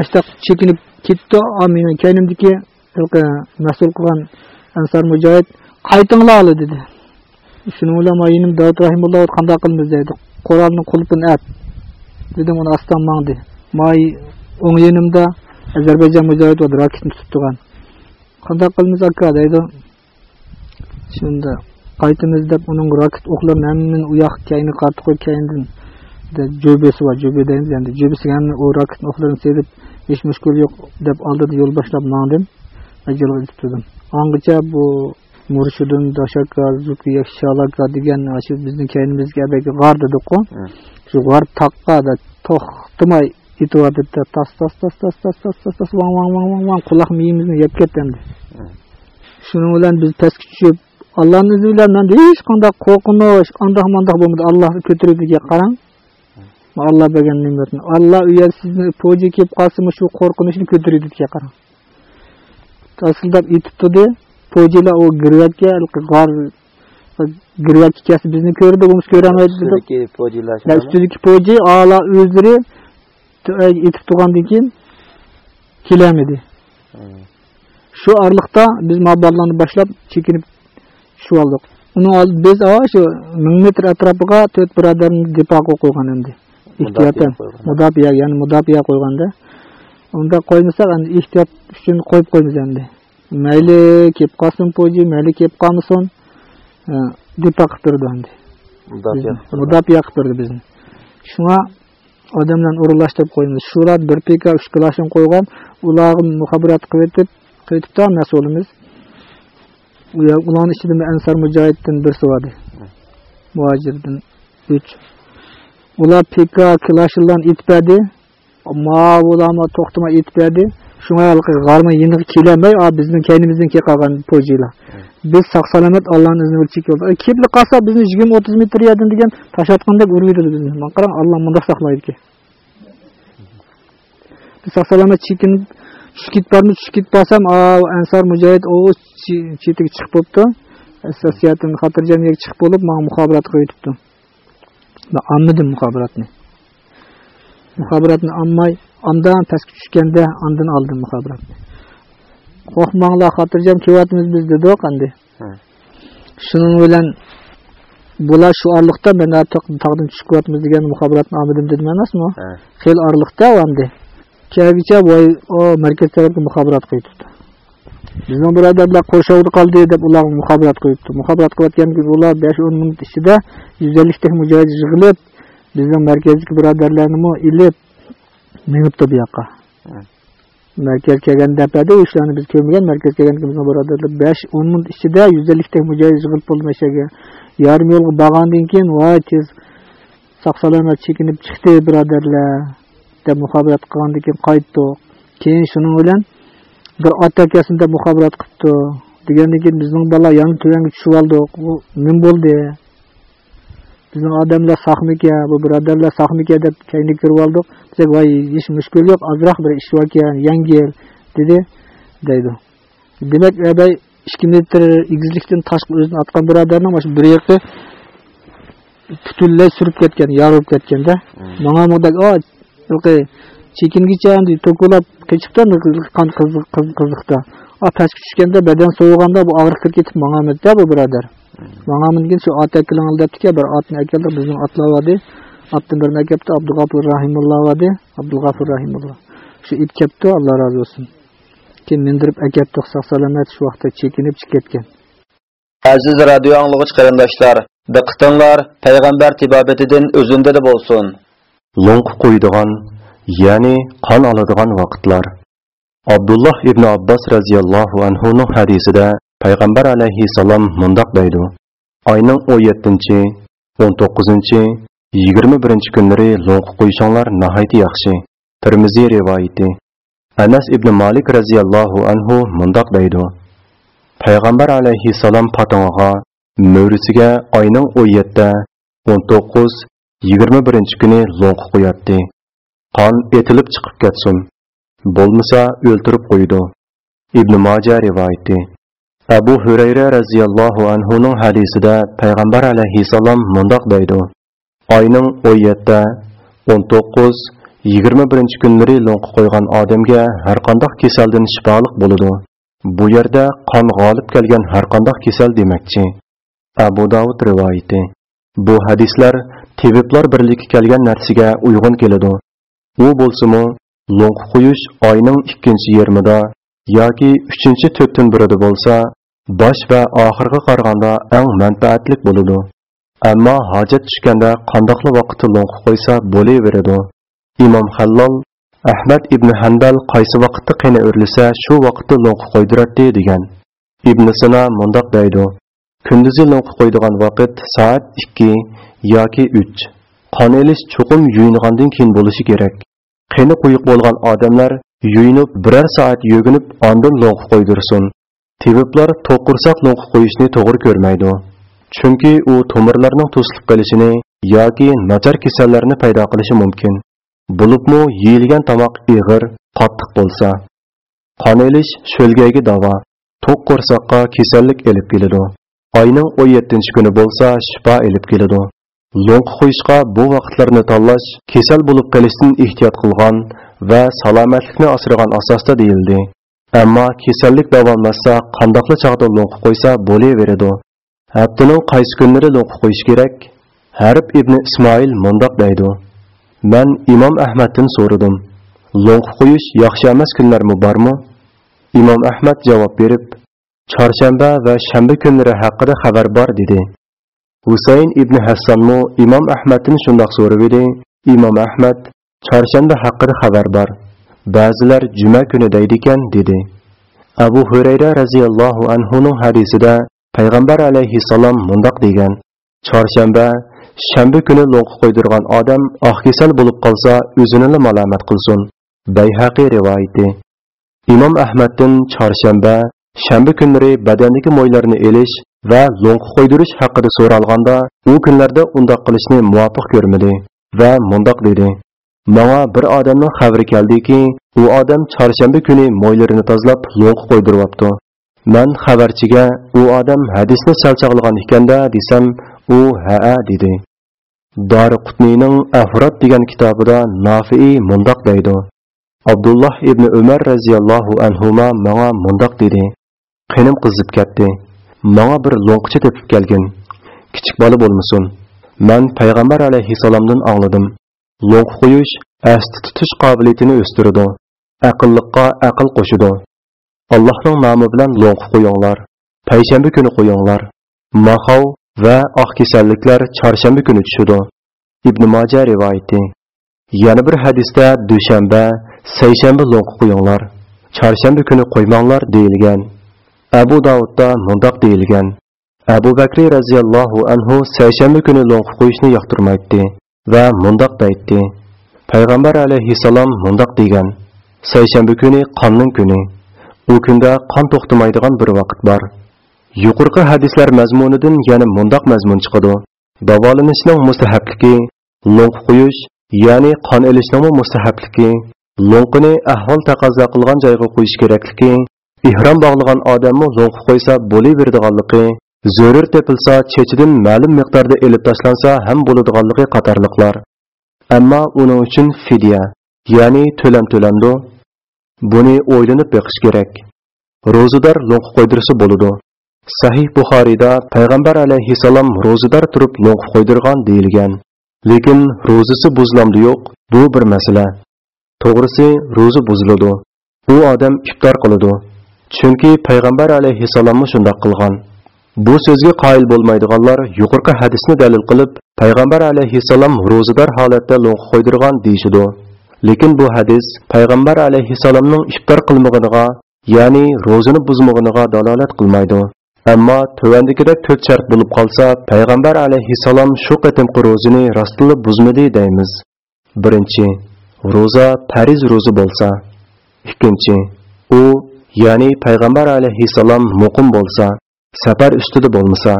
ashta chekinib ketdi meni kaynimdiki mas'ul qilgan ansar mujohid qaytinglar dedi. Shuni bilan mayinim davud rahimulloh qanday qilamiz dedi. Qurolni qulpini at. Dedim uni ostdan mangdi may o'ng yonimda ozarbayjon mujohid raketni tutib turgan qanday qilamiz aka deydi shunda qaytamiz deb uning raket o'qlarini hammani u yoqqa kayni qartib qo'yib kayindan jo'besi bor jo'be deymiz endi jo'besiga hamma u raketni o'qlarini serib hech mushkul yo'q deb oldida yo'l boshlab mangdim yo'lga yetib turdim angacha bu murshidim dashaka zuki shalaka degan shu bizni kaynimizga g'ar dediku shu g'ar taqqa to'xtamay yetyapti tas tas tas tas tas tas tas tas vang vang vang vang vang quloq miyamizni yeb ketdi endi shuning bilan biz pastga tushib Алланың үзі білі, мәнде ешқанда қоқыныш, андақ-мандақ болмады, Аллахы көтіруге қаран. Алла бәген нәрсені. Алла үйәр сізді пөзі кеп қасымышу қорқынышын де, қараң. Тасылдап етіп түді, пөзі ла ол күрвәтке, әлкі ғар, күрвәтке кәсі біздің көрді, бұмыз көрәмәйді. Үстілікі пөзі ала өзірі етіп туған кейін келемеді. Шу арлықта біз мабарланы башлап, чекініп tushib oldik uni biz shu ming metr atrofiga to'rt birodarni depoga qo'ygan endi. Ehtiyotan mudofiya ya'ni mudofiya qo'yganda unda qo'ymasak endi ehtiyot uchun qo'yib qo'ymiz endi. Mayli kelib qolsin po'ji mayli kelib qolmasin. Depo qilib turdi endi mudofiya qilib turdi bizni. Shunga odamlarni urug'lashtirib qo'yamiz shular bir pika uch qo'ygan qilib mas'ulimiz ularni ichida ansar mujohiddan birsi bor edi muhojirdan uch ular pika klashinlarni etpadi ma ularni to'xtamay etpadi shunga g'arma yeniga kelolmay bizni kelib qolgan po'jilar biz sog' salomat allohni izni bilan chekib kelib qolsa bizni yigirma o'ttiz metr yerdan degan tashlatgandek urmaydi bizni man qarang alloh bundoq saqlaydi biz sog' salomat chekinib tushib ketibmiz tushib ketib qolsam ansar mujohid u chetiga chiqib bo'libdi. Assosiatsiyadan xotirjam yerga chiqib bo'lib man muhobirat man olmadim muhobiratni muhobiratni olmay ondan pastga tushganda ondan oldim muhobiratni qo'rqmanglar xotirjam kelyapmiz biz dedik endi shuning bilan bular shu orliqda man tog'dan tushib kelyapmiz degan muhobiratni olmadim dedim emasmi? Xel orliqda endi keyagicha voy o markaz tarafga muhobirat qo'yibdi bizning birodarlar qo'rshovda qoldi deb ular muhobirat qo'yibdi muhobirat qilayotgan ular besh o'n minut ichida yuz ellikta mujohid yig'ilib bizning markazdagi birodarlarni ilib minibdi bu yoqqa. Markaz kelgan dapada o'shalarni biz ko'rmagan markaz kelgan bizning birodarlar besh o'n minut ichida yuz ellikta mujohid yig'ilib bo'ldi mana shu yerga yarim yo'lga borgandan keyin voy tez sog' salomat chekinib chiqdi birodarlar. Deb muhobirat qilgandan keyin qaytdik keyin shuning bilan bir ot akasida muhobirat qilibdi degandan keyin bizning bola yana tuvanga tushib oldik u nima bo'ldi bizning odamlar sog'mikan bu birodarlar sog'mikan deb kayni kirib oldik biz voy hech mushkul yo'q ozroq bir ish bor ekan yangi yil dedi. Deydi. Demak aday ikki metr egizlikdan tashqi o'zini otgan birodarni mana shu bir yoqqa butunlay surib ketgan yorilib ketganda manga bunday ылгы чекинги чейин токулап кечиктен кан кызыкта а ташкы түшкөндө баден сооганда бу агыр кирип кетип маңамыз да бұл бирадер маңа минген шу ат акилиңил дептики бир атын акелди биздин атлабады рахимулла рахимулла ит алла
разы болсын саламат кеткен пайғамбар тибабетіден өзінде де болсын
Lo'nq qo'ydigan, ya'ni qon oladigan vaqtlar. abdulloh ibn abbos roziyallohu anhuni hadisida payg'ambar alayhissalom mundoq deydi: Oyning 17-chi, 19-chi, 21-chi kunlari lo'nq qo'ysanglar nihoyat yaxshi. termiziy rivoyati. Anas ibn Malik roziyallohu anhu mundoq deydi: payg'ambar alayhissalom patong'a mo'risiga oyning 17 19 21 kuni lo'nq qo'yatdi qon etilib chiqib ketsin. Bo'lmasa o'ltirib qo'ydi. Ibn moja rivoyati abu hurayra roziyallohu anhuning hadisida payg'ambar alayhissalom mundoq deydi. Oyning 17 19 21 kunlari lo'nq qo'ygan odamga har qandoq kasaldan shifoliq bo'ladi. Bu yerda qon g'olib kelgan har qandoq kasal demakchi. Abu Davud rivoyati. Bu hadislar tebiblar birligi kelgan narsaga uyg'un keladi. U bo'lsa-mu, quyish oyning ikkinchi yarmida yoki 3-to'rtin birida bo'lsa, bosh va oxirgi qaraganda eng manfaatli bo'ladi. Ammo hojat tushganda qandoqli vaqtda lo'nq qo'ysa bo'laveradi. Imom Hallol Ahmad ibn handal qaysi vaqtda qini o'rlisa, shu vaqtda lo'nq qo'ydiradi degan. Ibn sino mundoq deydi: Kunduzi lo'nq qo'ydigan vaqt soat 2 yoki 3. Qon elish chuqum yuyingandan keyin bo'lishi kerak. Qini quyuq bo'lgan odamlar yuyinib biror soat yuginib, ondan lo'q qo'ydirsin. Tibiblar to'qursoq lo'q qo'yishni to'g'ri ko'rmaydi. Chunki u tomirlarning to'silib qolishini yoki nachar kasallarni paydo qilishi mumkin. Bulubmu yeyilgan tomoq ig'ir, qattiq bo'lsa, qon elish sho'lgayga davo, to'q qo'rsoqqa kasallik ilib keladi. Oyning 17 kuni bo'lsa, shifo ilib keladi. Yo'q qo'yishga bu vaqtlarni tanlash kasal bo'lib qolishdan ehtiyot qilgan va salomatlikni asragan asosda deyildi. Ammo kasallik davomlashsa, qandoqli chog'da lo'nq qo'ysa bo'laveradi. Haftaning qaysi kunlari lo'nq qo'yish kerak? harib ibn Ismoil mundoq deydi: Man Imom Ahmaddan so'radim. Yoq qo'yish yaxshi emas kunlarmi bormi? Imom Ahmad javob berib, chorshanba va shanba kunlari haqida xabar bor dedi. Husayn ibn Hassanmu Imom Ahmaddan shundoq so'rab edi. Imom Ahmad chorshanba haqida xabar bor. Ba'zilar juma kuni deydi ekan dedi. Abu Hurayra radhiyallohu anhu ning hadisida payg'ambar alayhi salom mundoq degan: Chorshanba shanba kuni lo'nqa qo'ydirgan odam oqkesal bo'lib qolsa o'zini malomat qilsin bayhaqiy rivoyati imom ahmaddin chorshanba shanba kunlari badandagi mo'ylarni elish va lo'nqa qo'ydirish haqida so'ralganda u kunlarda undoq qilishni muvofiq ko'rmadi va mundoq dedi Manga bir odamning xabari keldiki, u odam chorshanba kuni mo'ylarini tozalab lo'nqa qo'ydiryapti. Man xabarchiga u odam hadisni chalchag'lagan ekanda desam, u ha dedi. dori qutniyning Afrod degan kitobida Nafi'i mundoq deydi. abdulloh ibn Umar roziyallohu anhu manga mundoq dedi. Qinim qizib ketdi. Menga bir lo'nqchi tepib kelgin. Kichik bola bo'lmasin. Men payg'ambar alayhisalomdan angladim. Lo'nq qo'yish asti tutish qobiliyatini o'stiradi. Aqlliqqa aql qo'shidi. Allohning nomi bilan lo'nq қойыңлар. Payshanba kuni қойыңлар. Махау va oq kasalliklar chorshanba kuni tushadi. Ibn Majah rivoyati. Yana bir hadisda dushanba, sayshanba lo'nqa qo'yinglar. Chorshanba kuni qo'ymanglar deyilgan. Abu Davudda mundoq deyilgan. Abu Bakr roziyallohu anhu sayshanba kuni lo'nqa qo'yishni yoqtirmaydi va mundoq deydi. Payg'ambar alayhissalom mundoq degan. Sayshanba kuni qonning kuni. U kunda qon to'xtamaydigan bir vaqt bor. Yuqorqi hadislar mazmunidan yana mundoq mazmun chiqadi. Davolanishning mustahabligi, lo'nq qo'yish, ya'ni qon elishning mustahabligi, lo'nqini ahvol taqozo qilgan joyga qo'yish kerakligi, ihrom bog'lagan odamni zo'qib qo'ysa bo'laveradiganligi, zarur tepilsa chechidan ma'lum miqdorda elib tashlansa ham bo'ladiganligi qatorliqlar. Ammo uning uchun fidya, ya'ni to'lam to'lamdi. Buni o'ylanib beqish kerak. Ro'zador lo'qib qo'ydirsa bo'ladi. Sahih Buxoriyda payg'ambar alayhissalom ro'zador turib lo'qib qo'ydirgan deyilgan. Lekin ro'zisi buzilamdi yo'q, bu bir masala. To'g'risi, ro'za buziladi. u odam iftor qiladi chunki payg'ambar alayhissalomni shundoq qilgan. Bu so'zga qoyil bo'lmaydiganlar yuqorqi hadisni dalil qilib payg'ambar alayhissalom ro'zador holatda lo'nqa qo'ydirgan deyishidi lekin bu hadis payg'ambar alayhissalomning iftor qilmag'iniga ya'ni ro'zini buzmag'iniga dalolat qilmaydi. Ammo tuvandagidek to'rt shart bo'lib qolsa payg'ambar alayhissalom shu qatimqi ro'zini rostila buzmadi deymiz. Birinchi ro'za pariz ro'zi bo'lsa. Ikkinchi u ya'ni payg'ambar alayhissalom muqim bo'lsa safar ustida bo'lmasa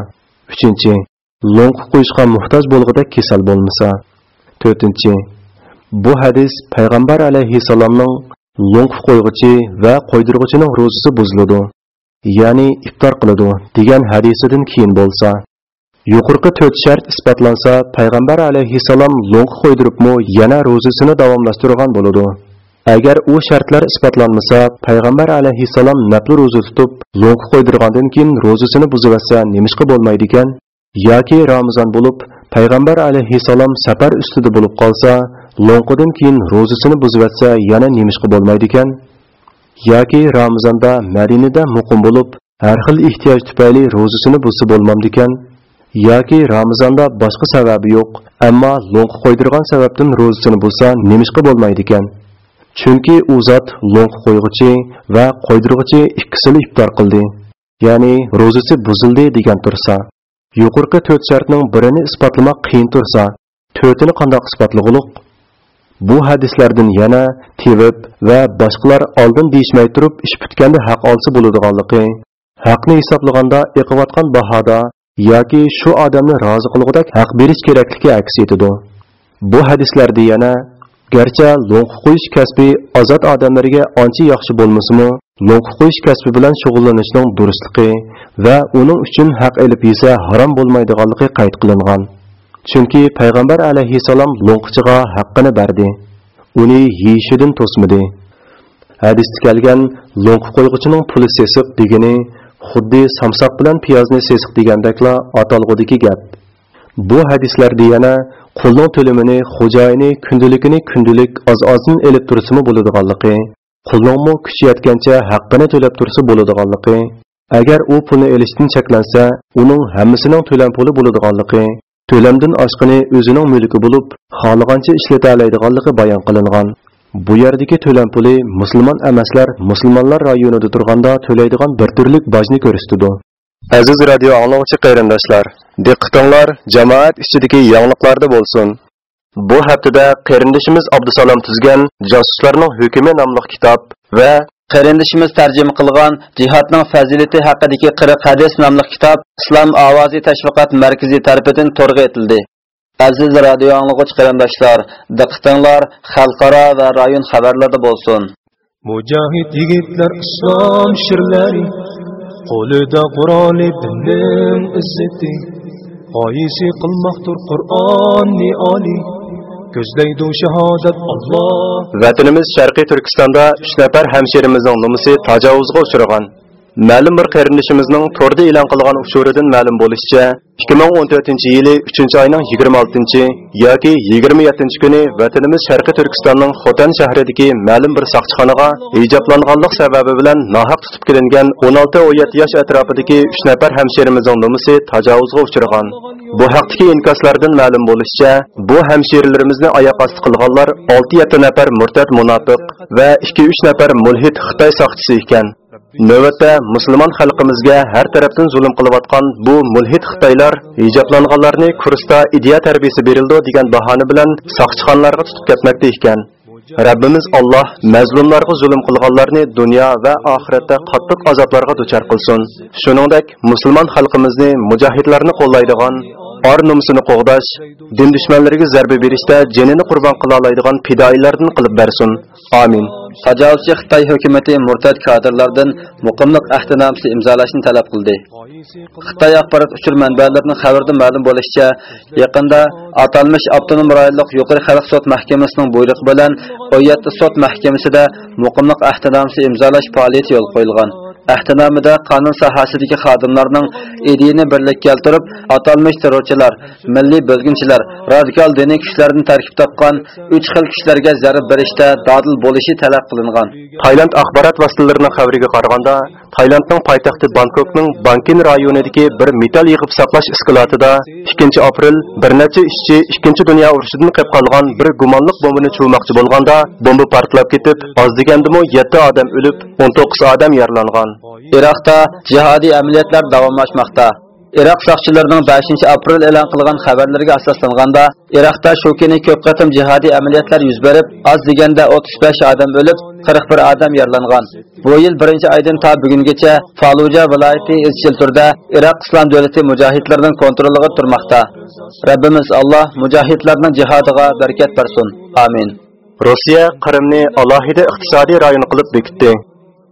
uchinchi lo'nqa qo'yishga muhtoj bo'lg'idek kasal bo'lmasa to'rtinchi bu hadis payg'ambar alayhissalomning lo'nqa qo'yg'ichi va qo'ydirg'ichining ro'zasi buziladi ya'ni iftor qiladi degan hadisidan keyin bo'lsa yuqorqi to'rt shart isbotlansa payg'ambar alayhissalom lo'nqa qo'ydiribmi yana ro'zisini davomlashtirgan bo'ladi. Agar u shartlar isbotlanmasa payg'ambar alayhissalom nafli ro'za tutib lo'nqa qo'ydirgandan keyin ro'zasini buzivatsa nemishqa bo'lmaydi ekan yoki ramazon bo'lib payg'ambar alayhissalom safar ustida bo'lib qolsa lo'nqidan keyin ro'zasini buzivatsa yana nemishqa bo'lmaydi ekan yoki ramazonda madinada muqim bo'lib har xil ehtiyoj tufayli ro'zasini buzsa bo'lmamdi ekan yoki ramazonda boshqa sababi yo'q ammo lo'nqa qo'ydirgan sababdan ro'zasini buzsa nemishqa bo'lmaydi ekan chunki u zot lo'nqa qo'yg'ichi va qo'ydirg'ichi ikkisini iftor qildi. Ya'ni ro'zasi buzildi degan tursa yuqorqi to'rt shartning birini isbotlamoq qiyin tursa to'rtini qandoq isbotlag'uliq? Bu hadislardan yana tevib va boshqalar oldin deyishmay turib ish bitganda haq olsa bo'ladiganligi haqni hisoblaganda eqiyotgan bahoda yoki shu odamni rozi qilg'udak haq berish kerakligi aks etadi. Bu hadislarda yana garchi lo'nqa qo'yish kasbi ozod odamlarga ancha yaxshi bo'lmasimi lo'nqa qo'yish kasbi bilan shug'ullanishning durustligi va uning uchun haq ilib yesa harom bo'lmaydiganligi qayd qilingan. Chunki payg'ambar alayhissalom lo'nqichiga haqqini berdi. Uni yeyishidan to'smadi. Hadisda kelgan lo'nqa qo'yg'ichining puli sesiq degani xuddi samsoq bilan piyozni sesiq degandekla atalg'udiki gap. Bu hadislarda yana qulning to'limini xo'jayini kundaligini kundalik oz ozin elib tursimi bo'ladiganligi qulningmi kuchi yetgancha haqqini to'lab tursa bo'ladiganligi agar u pulni elishdan cheklansa uning hammasining to'lam puli bo'ladiganligi to'lamdan oshqini o'zining mulki bo'lib xohlagancha ishlata oladiganligi bayon qilingan. Bu yerdagi to'lam puli musulmon emaslar musulmonlar rayonida turganda to'laydigan bir turlik bojni ko'rsatadi aziz radio anglovchi qarindoshlar diqqatinglar jamoat ichidagi yangiliklarda bo'lsin. Bu haftada qarindishimiz abdusalom tuzgan josuslarning hukmi nomli kitob va
qarindishimiz tarjima qilgan jihodning fazilati haqidagi 40 hadis nomli kitob islom ovozi tashviqot markazi tarafidan to'rga etildi. Aziz radio anglag'uch qarindoshlar diqqatinglar xalqaro va rayon xabarlarda bo'lsin.
Mujohid yigitlar islom shirlari qo'lida qur'on dinning izzati g'oyisi qilmoqdir qur'onni oliy ko'zlaydi shahodat Alloh.
Vatanimiz sharqiy turkistonda 3 nafar hamshirimizning nomusi tajovuzga uchragan. Ma'lum bir qarindishimizning to'rda e'lon qilgan uchuridan ma'lum bo'lishicha 2014 yili 3 oyning 26 yoki 27 kuni vatanimiz sharqiy turkistonning xotan shahridagi ma'lum bir soqchixonaga hijoblanganlik sababi bilan nohaq tutib kelingan 16-17 yosh atrofidagi 3 nafar hamshirimizning nomisi tajovuzga uchragan. Bu haqdagi inkoslardan ma'lum bo'lishicha bu hamshirlarimizni oyoq osti qilganlar 6-7 nafar murtad munofiq va 2-3 nafar mulhid xitoy soqchisi ekan. Növətdə musulmon xalqimizga har tarafdan zulm qilayotgan bu mulhid xitoylar hijoblanganlarni kursda ideya tarbiyasi berildi degan bahona bilan soqchixonlarga tutib ketmoqda ekan. Rabbimiz Alloh mazlumlarga zulm qilganlarni dunyo va oxiratda qattiq azoblarga duchor qilsin. Shuningdek, musulmon xalqimizni mujohidlarni qo'llaydigan, or nomusini qo'g'dash, din dushmanlariga zarba berishda jinini qurbon qila oladigan fidoilardan qilib bersin. Amin.
tajovuzchi xitoy hukumati murtad kadrlardan muqimliq ahdnomasi imzolashni talab qildi xitoy axborot uchur manbalarining xabarida ma'lum bo'lishicha yaqinda atalmish avtonom rayonlik yuqori xalq sud mahkamasining buyrug'i bilan 17 sud mahkamasida muqimliq ahdnomasi imzolash faoliyati yo'l qo'yilgan ahtinomida qonun sohasidagi xodimlarning edini birlik keltirib atalmish terrorchilar milliy bo'lginchilar radikal diniy kuchlarni tarkib topgan uch xil kuchlarga zarb berishda dodil bo'lishi talab qilingan
Tayland axborot vositalarining xabariga qaraganda, Taylandning poytaxti Bangkokning Bankin rayonidagi bir metal yig'ib saqlash iskolotida 2 aprel bir necha ishchi ikkinchi dunyo urushidan qolib qolgan bir gumonliq bombani chuvmoqchi bo'lganda, bomba portlab ketib, oz degandimi 7 odam o'lib, 19 odam yaralangan.
Iroqda jihodiy amaliyotlar davomlashmoqda. Iroq soqchilarining 5 aprel e'lon qilgan xabarlarga asoslanganda iroqda shu kuni ko'p qatim jihodiy amaliyotlar yuz berib az deganda 35 odam o'lib 41 odam yaralangan. Bu yil 1-oydan to bugungacha faluja viloyati izchil turda iroq islom davlati mujohidlarining kontroliga turmoqda. Rabbimiz alloh mujohidlarning jihodiga barakat bersin. Amin.
Rossiya Qrimni alohida iqtisodiy rayon qilib bekitdi.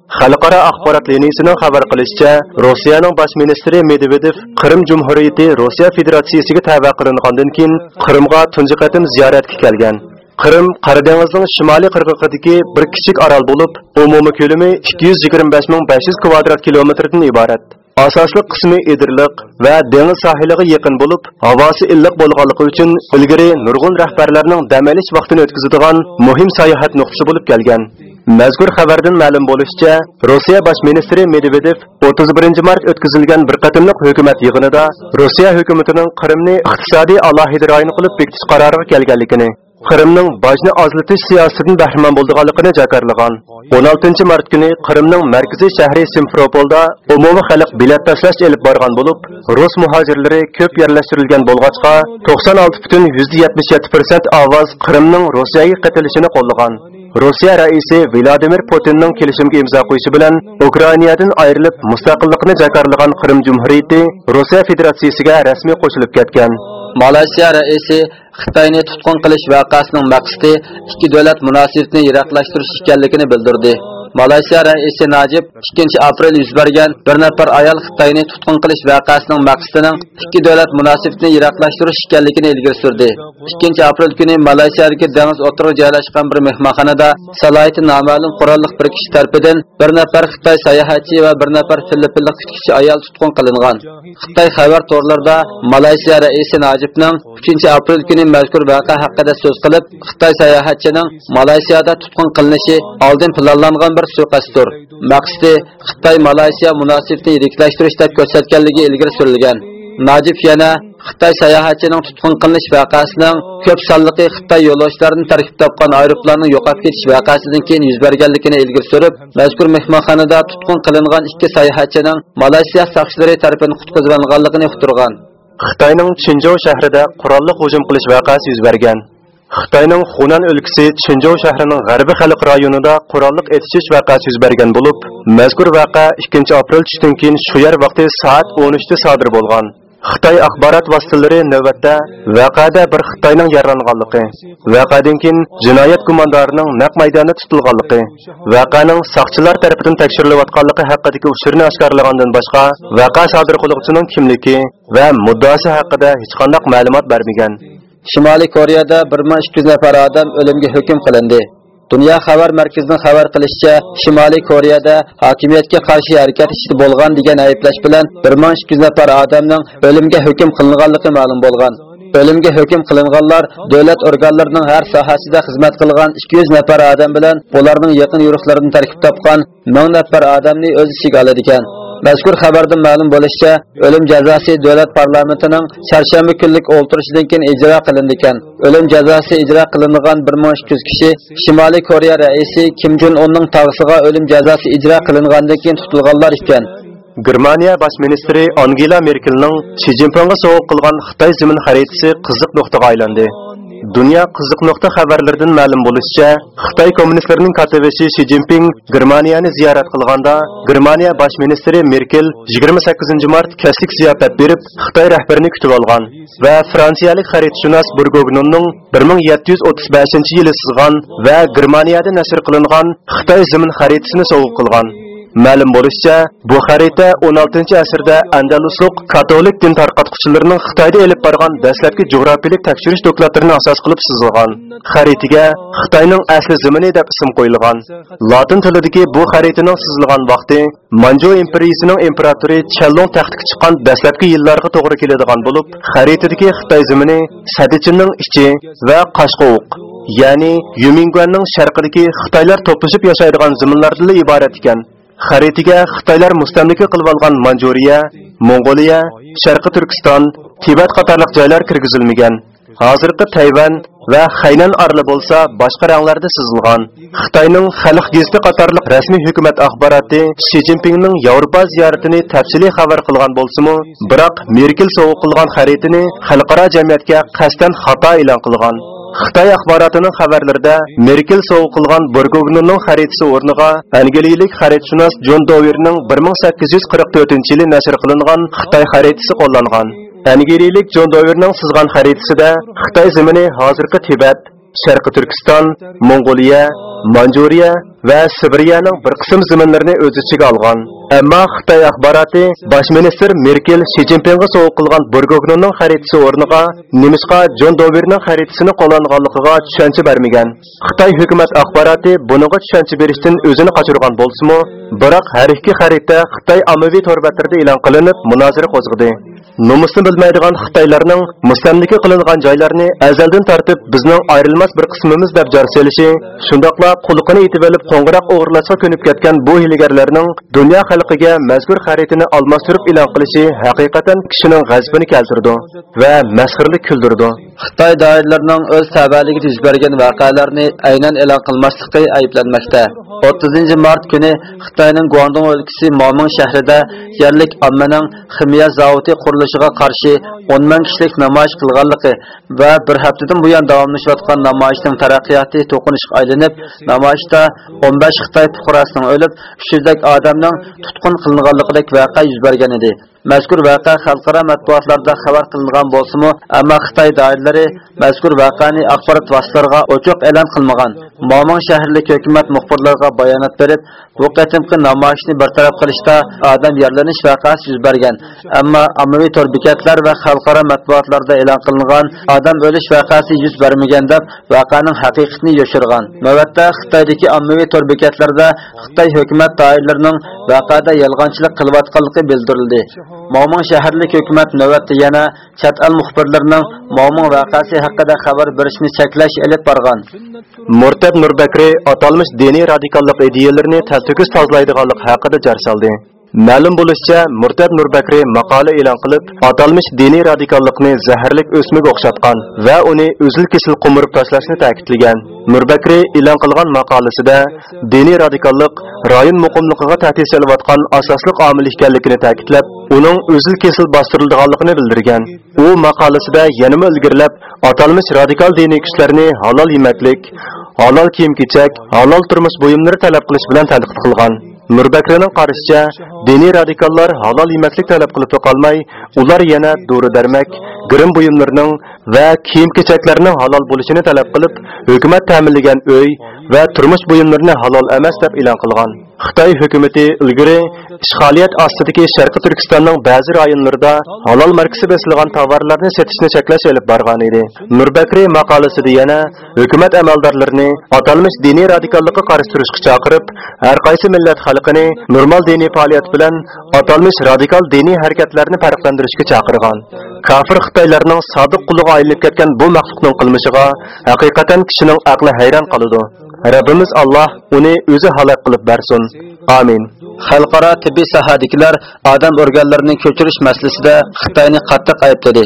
Xalqaro axborot liniyasining xabar qilishicha, Rossiyaning bosh ministri Medvedev Qrim Jumhuriyati Rossiya Federatsiyasiga tavba qilingandan keyin Qrimga tunji qatim ziyoratga kelgan. Qrim Qora dengizning shimoliy qirg'og'idagi bir kichik orol bo'lib, umumiy ko'lami 225500 kvadrat kilometrdan iborat. Asosli qismi edirliq va dengiz sohiliga yaqin bo'lib, havosi illiq bo'lganligi uchun ilgari nurg'un rahbarlarning dam olish vaqtini o'tkazadigan muhim sayohat nuqtasi bo'lib kelgan. Mazkur xabardan ma'lum bo'lishicha, Rossiya bosh ministri Medvedev 31 mart o'tkazilgan bir qatimliq hukumat yig'inida Rossiya hukumatining Qrimni iqtisodiy alohida rayon qilib bekitish qaroriga kelganligini Qrimning bojni ozlatish siyosatidan bahramon bo'lganligini jakarlagan. 16 mart kuni Qrimning markaziy shahri Simferopolda umumiy xalq bilet tashlash elib borgan bo'lib, rus muhojirlari ko'p yerlashtirilgan bo'lg'achqa 96.77% ovoz Qrimning Rossiyaga qaytilishini qo'llagan. Rossiya raisi Vladimir Putinning kelishimga imzo qo'yishi bilan Ukrainadan ayrilib mustaqillikni jakarlagan Qrim Jumhuriyati Rossiya Federatsiyasiga rasmiy qo'shilib ketgan.
Malayziya raisi Xitoyni tutqun qilish voqeasining maqsadi ikki davlat munosabatini yiroqlashtirish ekanligini bildirdi. Malaysiya raisi Najib 2 aprel yuz bergan bir nafar ayol Xitoyni tutqun qilish voqeasining maqsadining ikki davlat munosabatini yiroqlashtirish ekanligini ilgari surdi. 2 aprel kuni Malaysiyadagi dengiz o'tirib joylashgan bir mehmonxonada salohiyati noma'lum qurolli bir kishi tarafidan bir nafar Xitoy sayohatchi va bir nafar Filippinlik kishi ayol tutqun qilingan. Xitoy xabar torlarida Malaysiya raisi Najibning 3 aprel kuni mazkur voqea haqida so'z qilib, Xitoy sayohatchining Malaysiyada tutqun qilinishi oldin planlangan bir suiqasddir. Maqsadi Xitoy Malayziya munosabatini yiriklash deb ko'rsatganligi ilgari surilgan. Najib yana Xitoy sayohatchining tutqun qilinish voqeasining ko'p sonliqi Xitoy yo'lovchilarini tarkib topgan aeroplanning yo'qolib ketish voqeasidan keyin yuz berganligini ilgari surib, mazkur mehmonxonada tutqun qilingan ikki sayohatchining Malayziya saqchilari tomonidan qutqizilganligini uqtirgan.
Xitoyning Chinjou shahrida qurolli hujum qilish voqeasi yuz bergan. Xitoyning Xunan o'lkasi chinjov shahrining g'arbiy xalq rayonida qurolliq etishish vaqasi yuz bergan bo'lib, mazkur vaqa 2 aprel tushdan keyin shu yer vaqti soat 13 da sodir bo'lgan. Xitoy axborot vositalari navbatda vaqada bir Xitoyning yaralanganligi, vaqadan keyin jinoyat gumondorining naq maydoni tutilganligi, vaqaning soqchilar tomonidan tekshirilayotganligi haqidagi ushurni oshkorlagandan boshqa vaqa sodir qiluvchining kimligi va muddaosi haqida hech qanday ma'lumot bermagan.
Shimoliy Koreyada 1200 nafar odam o'limga hukm qilindi. Dunyo xabar markazining xabar qilishicha, Shimoliy Koreyada hokimiyatga qarshi harakat ichida bo'lgan degan ayblash bilan 1200 nafar odamning o'limga hukm qilinganligi ma'lum bo'lgan. O'limga hukm qilinganlar davlat organlarining har sohasida xizmat qilgan 200 nafar odam bilan ularning yaqin yo'riqlaridan tarkib topgan 1000 nafar odamni o'z ichiga oladi ekan. Mazkur xabardan ma'lum bo'lishicha, o'lim jazosi davlat parlamentining chorshanba kunlik o'ltirishidan keyin ijro qilindi ekan. O'lim jazosi ijro qilingan 1200 kishi Shimoliy Koreya raisi Kim Jong Unning tog'isiga o'lim jazosi ijro qilingandan keyin tutilganlar ekan.
Germaniya bosh ministri Angela Merkelning Xi Jinpingga sovuq qilgan Xitoy zamin xaritasi qiziq nuqtaga aylandi. Dünya qiziq nuqta xabarlardan ma'lum bo'lishicha, Xitoy kommunistlarining katibishi Xi Jinping Germaniyani ziyorat qilganda, Germaniya bosh ministri Merkel 28 mart kaslik ziyofat berib, Xitoy rahbarini kutib olgan va fransiyalik xaritshunos Burgognonning 1735-yili sizgan va Germaniyada nashr qilingan Xitoy zamin xaritasini sovg'a qilgan. Ma'lum bo'lishicha, bu xarita 16-asrda Andalusluq katolik din tarqatquchilarining Xitoyda elib borgan dastlabki jo'grafiyalik tekshirish dokladlarini asos qilib chizilgan. Xaritaga Xitoyning asli zimini deb ism qo'yilgan. Latin tilidagi bu xaritaning chizilgan vaqti Manju imperiyasining imperatori Challong taxtga chiqqan dastlabki yillarga to'g'ri keladigan bo'lib, xaritadagi Xitoy zimini Sadichinning ichi va Qashqovuq, ya'ni Yuminguanning sharqidagi Xitoylar to'plashib yashaydigan zaminlardan iborat ekan. Xaritaga Xitoylar mustamlika qilib olgan Manjuriya, Mongoliya, Sharqi Turkiston, tibat qatorliq joylar kirgizilmagan. Hozirgi Tayvan va Xaynan orli bo'lsa boshqa ranglarda sizilgan. Xitoyning Xalq gazeti qatorliq rasmiy hukumat axboroti Shi zinpinning Yevropa ziyoratini tafsiliy xabar qilgan bo'lsa-mu, biroq Merkel sovuq qilgan xaritini xalqaro jamiyatga qasdan xato e'lon qilgan. Xitay axbaratının xabarlarida Merkel sovuq qılğan Borgognonun xəritəsi o'rniga Angliyalik xəritəşünas Jon Dover'ning 1844-cü ildə nəşr qılınan Xitay xəritəsi qo'llangan. Angliyalik John Dover'ning sizgan xəritəsində Xitay zəmini hozirgi Tibet, Şərqi Turkiston, Mongoliya, Manjuriya va Sibiriyaning bir qism ziminlarini o'z ichiga olgan. Ammo Xitoy axboroti bosh ministr Merkel Shi Jinpingga sovg'a qilgan Burgognoning xaritasi o'rniga Nemishqa Jon Doverning xaritasini qo'llanganligiga tushuncha bermagan. Xitoy hukumat axboroti buningga tushuncha berishdan o'zini qochirgan bo'lsa-mu, biroq har ikki xarita Xitoy ommaviy torbatlarida e'lon qilinib, munozara qo'zg'adi. Nomusni bilmaydigan Xitoylarning mustamlika qilingan joylarni azaldan tartib bizning ayrilmas bir qismimiz deb jar selishi, shundoqla quliqini yetib olib qo'ng'iroq o'g'irlashga ko'nib ketgan bu hiligarlarning dunyo xalqiga mazkur xaritani almashtirib e'lon qilishi haqiqatan kishining g'azabini keltirdi va masxirlik kuldirdi.
Xitoy doiralarining o'z tabaligida yuz bergan voqealarni aynan e'lon qilmasligi ayblanmoqda. 30 mart kuni Xitoyning Guangdong o'lkasi Moming shahrida yerlik ommaning ximiya zavodi qurilishiga qarshi 10 ming kishilik namoyish qilganligi va bir haftadan buyon davomlashayotgan namoyishning taraqqiyoti to'qinishga aylanib, namoyishda 15 Xitoy fuqarosining o'lib, 300 dak odamning tutqun qilinganligidek voqea yuz bergan edi. Mazkur voqea xalqaro matbuotlarda xabar qilingan bo'lsa-mu, ammo Xitoy doiralari mazkur voqeani axborot vositalariga ochiq e'lon qilmagan. Moming shahrlik hukumat muxbirlarga bayonot berib, bu qatimqi namoyishni bartaraf qilishda odam yerlanish юз yuz bergan. Ammo ommaviy tor bekatlar va xalqaro matbuotlarda e'lon qilingan odam o'lish voqeasi yuz bermagan deb voqeaning haqiqatini yoshirgan. Navbatda Xitoydagi ommaviy tor bekatlarda Xitoy hukumat doiralarining voqeada yolg'onchilik qilayotganligi bildirildi. Moming shaharlik hukumat navbatda yana chat el muxbirlarining Moming voqeasi haqida xabar berishni cheklash elib borgan.
Murtad Nurbakri atalmış diniy radikallik ideyalarini tasdiqish tozlaydiganlik haqida jar soldi. Ma'lum bo'lishicha, Murtad Nurbakri maqola e'lon qilib, atalmish diniy radikallikni zaharlik o'smaga o'xshatgan va uni o'zil kesil qumirib tashlashni ta'kidlagan. Nurbakri e'lon qilgan maqolasida diniy radikallik rayon muqimligiga ta'sir solayotgan asosli omil ekanligini ta'kidlab, uning o'zil kesil bostirilganligini bildirgan. U maqolasida yana ilgirlab, atalmish radikal diniy kuchlarni halol yemaklik, halol kiyim-kechak, halol turmush buyumlari talab qilish bilan tanqid qilgan. Nurbakrining qarashicha, diniy radikallar halol yemaklik talab qilib qolmay, ular yana dori darmak, girim buyumlarining va kiyim-kechaklarning halol bo'lishini talab qilib, hukumat ta'minlagan uy va turmush buyumlarini halol emas deb e'lon qilgan. Xitoy hukumati ilgari ishg'oliyat ostidagi Sharqi Turkistonning ba'zi rayonlarida halol markazi besilgan tovarlarni sotishni cheklash olib borgan edi. Nurbakri maqolasida yana hukumat amaldorlarini atalmish diniy radikallikqa qarshi turishga chaqirib, har qaysi millat xalqini normal diniy faoliyat bilan atalmish radikal diniy harakatlarni farqlantirishga chaqirgan. Kafir Xitoylarning sodiq quliga aylanib ketgan bu maxluqning qilmishiga haqiqatan kishining aqli hayron qoladi. Rabbimiz Alloh uni o'zi halok qilib bersin. Amin.
Xalqaro tibbiy sohadagilar odam organlarini ko'chirish masalasida Xitoyni qattiq aybladi.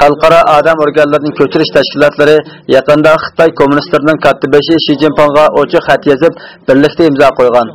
Xalqaro odam organlarini ko'chirish tashkilotlari yaqinda Xitoy kommunistlarining katibashi Shi Jinpingga ochiq xat yozib, birlikda imzo qo'ygan.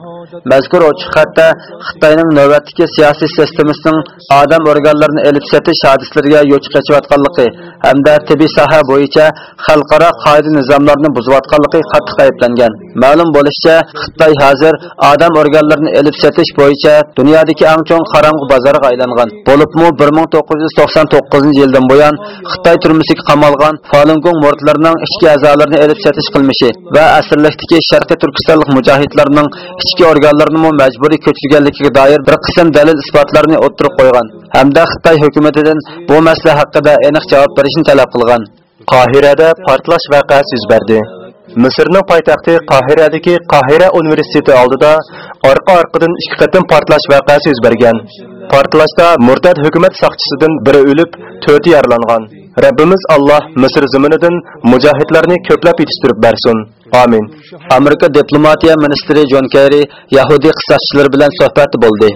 Mazkur ochiq xatda Xitoyning navbatdagi siyosiy sistemasining odam organlarini elib setish hodislariga yo'l chiqayotganligi hamda tibbiy soha bo'yicha xalqaro qoida nizomlarni buzayotganligi qattiq ayblangan. Ma'lum bo'lishicha, Xitoy hozir odam organlarini elib setish bo'yicha dunyodagi eng chong qorong'u bozorga aylangan. Bo'libmi 1999 yildan buyon Xitoy turmusiga qamalgan Falun Gong murtlarining ichki a'zolarini elib setish qilmishi va asrlikdagi Sharqiy Turkistonlik mujohidlarning ichki organlarının məcburi ko'chirganligiga doir bir qism dalil isbotlarni o'ttirib qo'ygan hamda xitoy hukumatidan bu məsələ haqida aniq javob berishni talab qilgan
Qohirada portlash vəqəsi yuz berdi. Misrning poytaxti Qohiradagi Qohira universiteti oldida orqa-orqadan ikki qatim portlash voqeasi yuz bergan. Portlashda murtad hukumat soqchisidan biri o'lib, to'rti yaralangan. Rabbimiz Allah Mısır zımınıdın mücahitlerini köplep yetiştirip versin. Amin.
Amerika Diplomatiya Ministri John Kerry, Yahudi kısasçıları bilen sohbet buldu.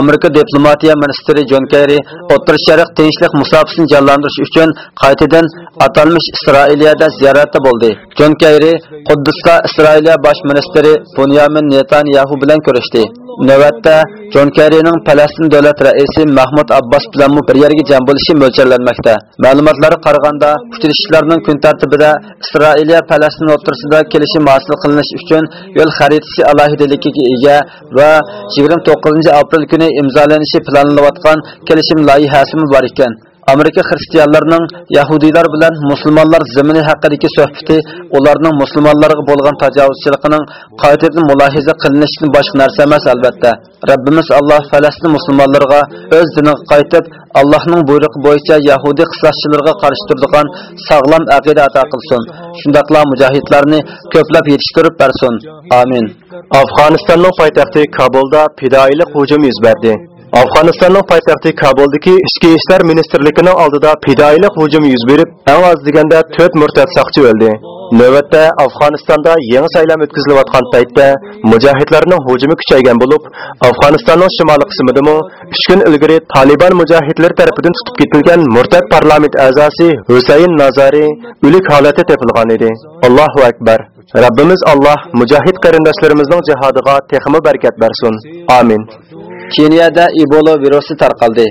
Amerika diplomatiya ministri jon kerri o'ttir sharq tinchlik musofasini jonlantirish uchun qaytadan atalmish isroiliyada ziyoratda bo'ldi. Jon kerri quddusda isroiliya bosh ministri bunyamin netanyahu bilan ko'rishdi. Navbatda jon kerrining falastin davlat raisi mahmud abbos bilan bir yerga jam bo'lishi mo'ljallanmoqda. Ma'lumotlarga qaraganda uchrashishlarning kun tartibida isroiliya falastin o'rtasida kelishim hosil qilinish uchun yo'l xaritasi alohidaligiga ega va 29 aprel kuni imzolanishi planlanayotgan kelishim loyihasi bor ekan. Amerika xristianlarining yahudiylar bilan musulmonlar zimini haqidagi suhbati ularning musulmonlarga bo'lgan tajovuzchiligining qaytadan mulohiza qilinishidan boshqa narsa emas albatta. Rabbimiz alloh falastin musulmonlariga o'z diniga qaytib allohning buyrug'i bo'yicha yahudiy qissaschilarga qarshi turadigan sog'lom aqida ato qilsin. Shundoqla mujohidlarni ko'plab yetishtirib bersin. Amin.
Afg'onistonning poytaxti Kabulda fidoilik hujumi yuz berdi. Afg'onistonning poytaxti Kabuldagi ichki ishlar ministrligining oldida fidoyilik hujumi yuz berib, eng oz deganda 4 murtad soqchi o'ldi. Navbatda Afg'onistonda yangi saylam o'tkazilayotgan paytda mujohidlarning hujumi kuchaygan bo'lib, Afg'onistonning shimoliy qismidami uch kun ilgari Taliban mujohidlari tomonidan tutib ketilgan murtad parlament a'zosi Husayn Nazari o'lik holatda topilgan edi. Allohu akbar. Rabbimiz Alloh mujohid qarindoshlarimizning jihodiga texmi barakat bersin. Amin.
Keniyada Ebola virusi tarqaldi.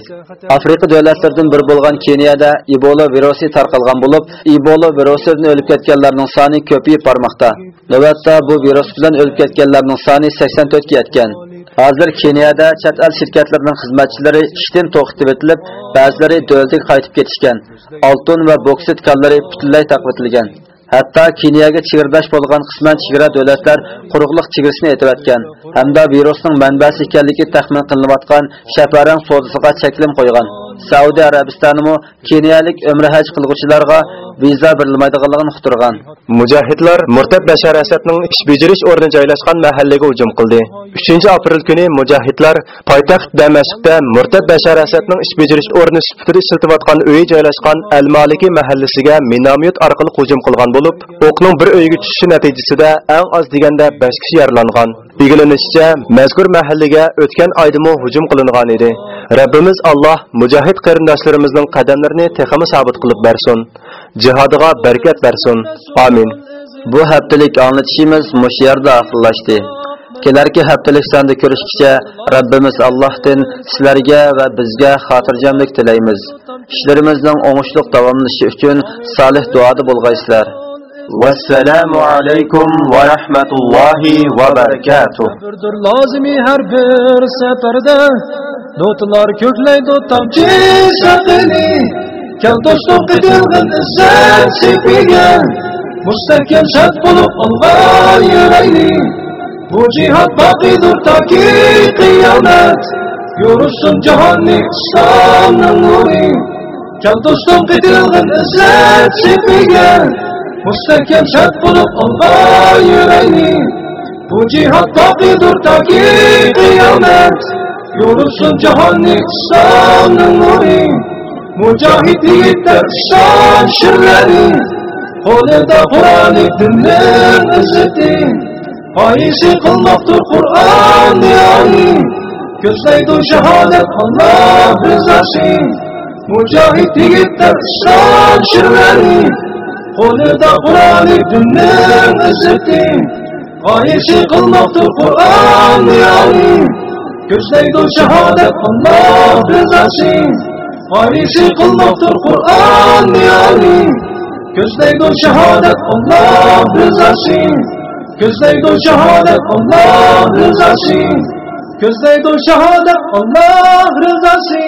Afrika davlatlaridan biri bo'lgan Keniyada Ebola virusi tarqalgan bo'lib, Ebola virusidan o'lib ketganlarning soni ko'payib bormoqda. Navbatda bu virus bilan o'lib ketganlarning soni 84 ga yetgan. Hozir Keniyada chet el shirkatlarining xizmatchilari ishdan to'xtatib etilib, ba'zilari davlatga qaytib ketishgan. Oltin va boksit konlari butunlay taqvatilgan. Hatto Keniyaga chegirdosh bo'lgan qisman chegara davlatlar quruqliq chegarasini aytayotgan hamda virusning manbasi ekanligi taxmin qilinayotgan shafarang savdosiga cheklim qo'ygan. Saudiya Arabistoni keniyalik umra haj qilguvchilarga viza berilmaydiganligini uqtirgan.
Mujohidlar Murtad Bashar Asadning ish bajarish o'rni joylashgan mahallaga hujum qildi. 3-aprel kuni mujohidlar poytaxt Damashqda Murtad Bashar Asadning ish bajarish o'rni sifatida ishlatayotgan uyi joylashgan Al-Maliki mahallasiga minomyot orqali hujum qilgan bo'lib, o'qning bir uyga tushishi natijasida eng oz deganda 5 kishi yaralangan. Bilgilinishicha, mazkur mahallaga o'tgan oydimi hujum qilingan edi. Rabbimiz Alloh mujohid qarindoshlarimizning qadamlarini texmi sabit qilib bersin. Jihodiga barakat bersin. Amin.
Bu haftalik anlatishimiz mush yerda oxirlashdi. Kelarki haftalik sonda ko'rishgacha Rabbimiz Allohdan sizlarga va bizga xotirjamlik tilaymiz. Ishlarimizning o'ngishli davomlashi uchun solih duoda bo'lg'aysizlar. Vassalamu alaykum va rahmatullohi va
Notlar kökleydi tamki sakını Kel dostum gıdılgın sen sipigen Müstehkem şart bulup algan yüreğini. Bu cihat bakidur ta ki kıyamet. Yorulsun cihanni İslam'ın nuri. Kel dostum gıdılgın sen sipigen Müstehkem şart bulup algan yüreğini. Bu cihat bakidur ta ki kıyamet. Yurishsin jahonning islomning nuri Mujohid yigitlar shon shirlari Qo'lida Qur'oni dinning izzati Foyizi qilmoqdir Qur'on diyoni Ko'zlaydi shahodat Alloh rizosi Mujohid yigitlar shon shirlari Qo'lida Qur'oni dinning izzati Foyizi qilmoqdir Qur'on diyoni Ko'zlaydi shahodat Alloh rizosi Foyizi qilmoqdir Qur'on diyoni Ko'zlaydi shahodat Alloh rizosi Ko'zlaydi shahodat Alloh rizosi Ko'zlaydi shahodat Alloh rizosi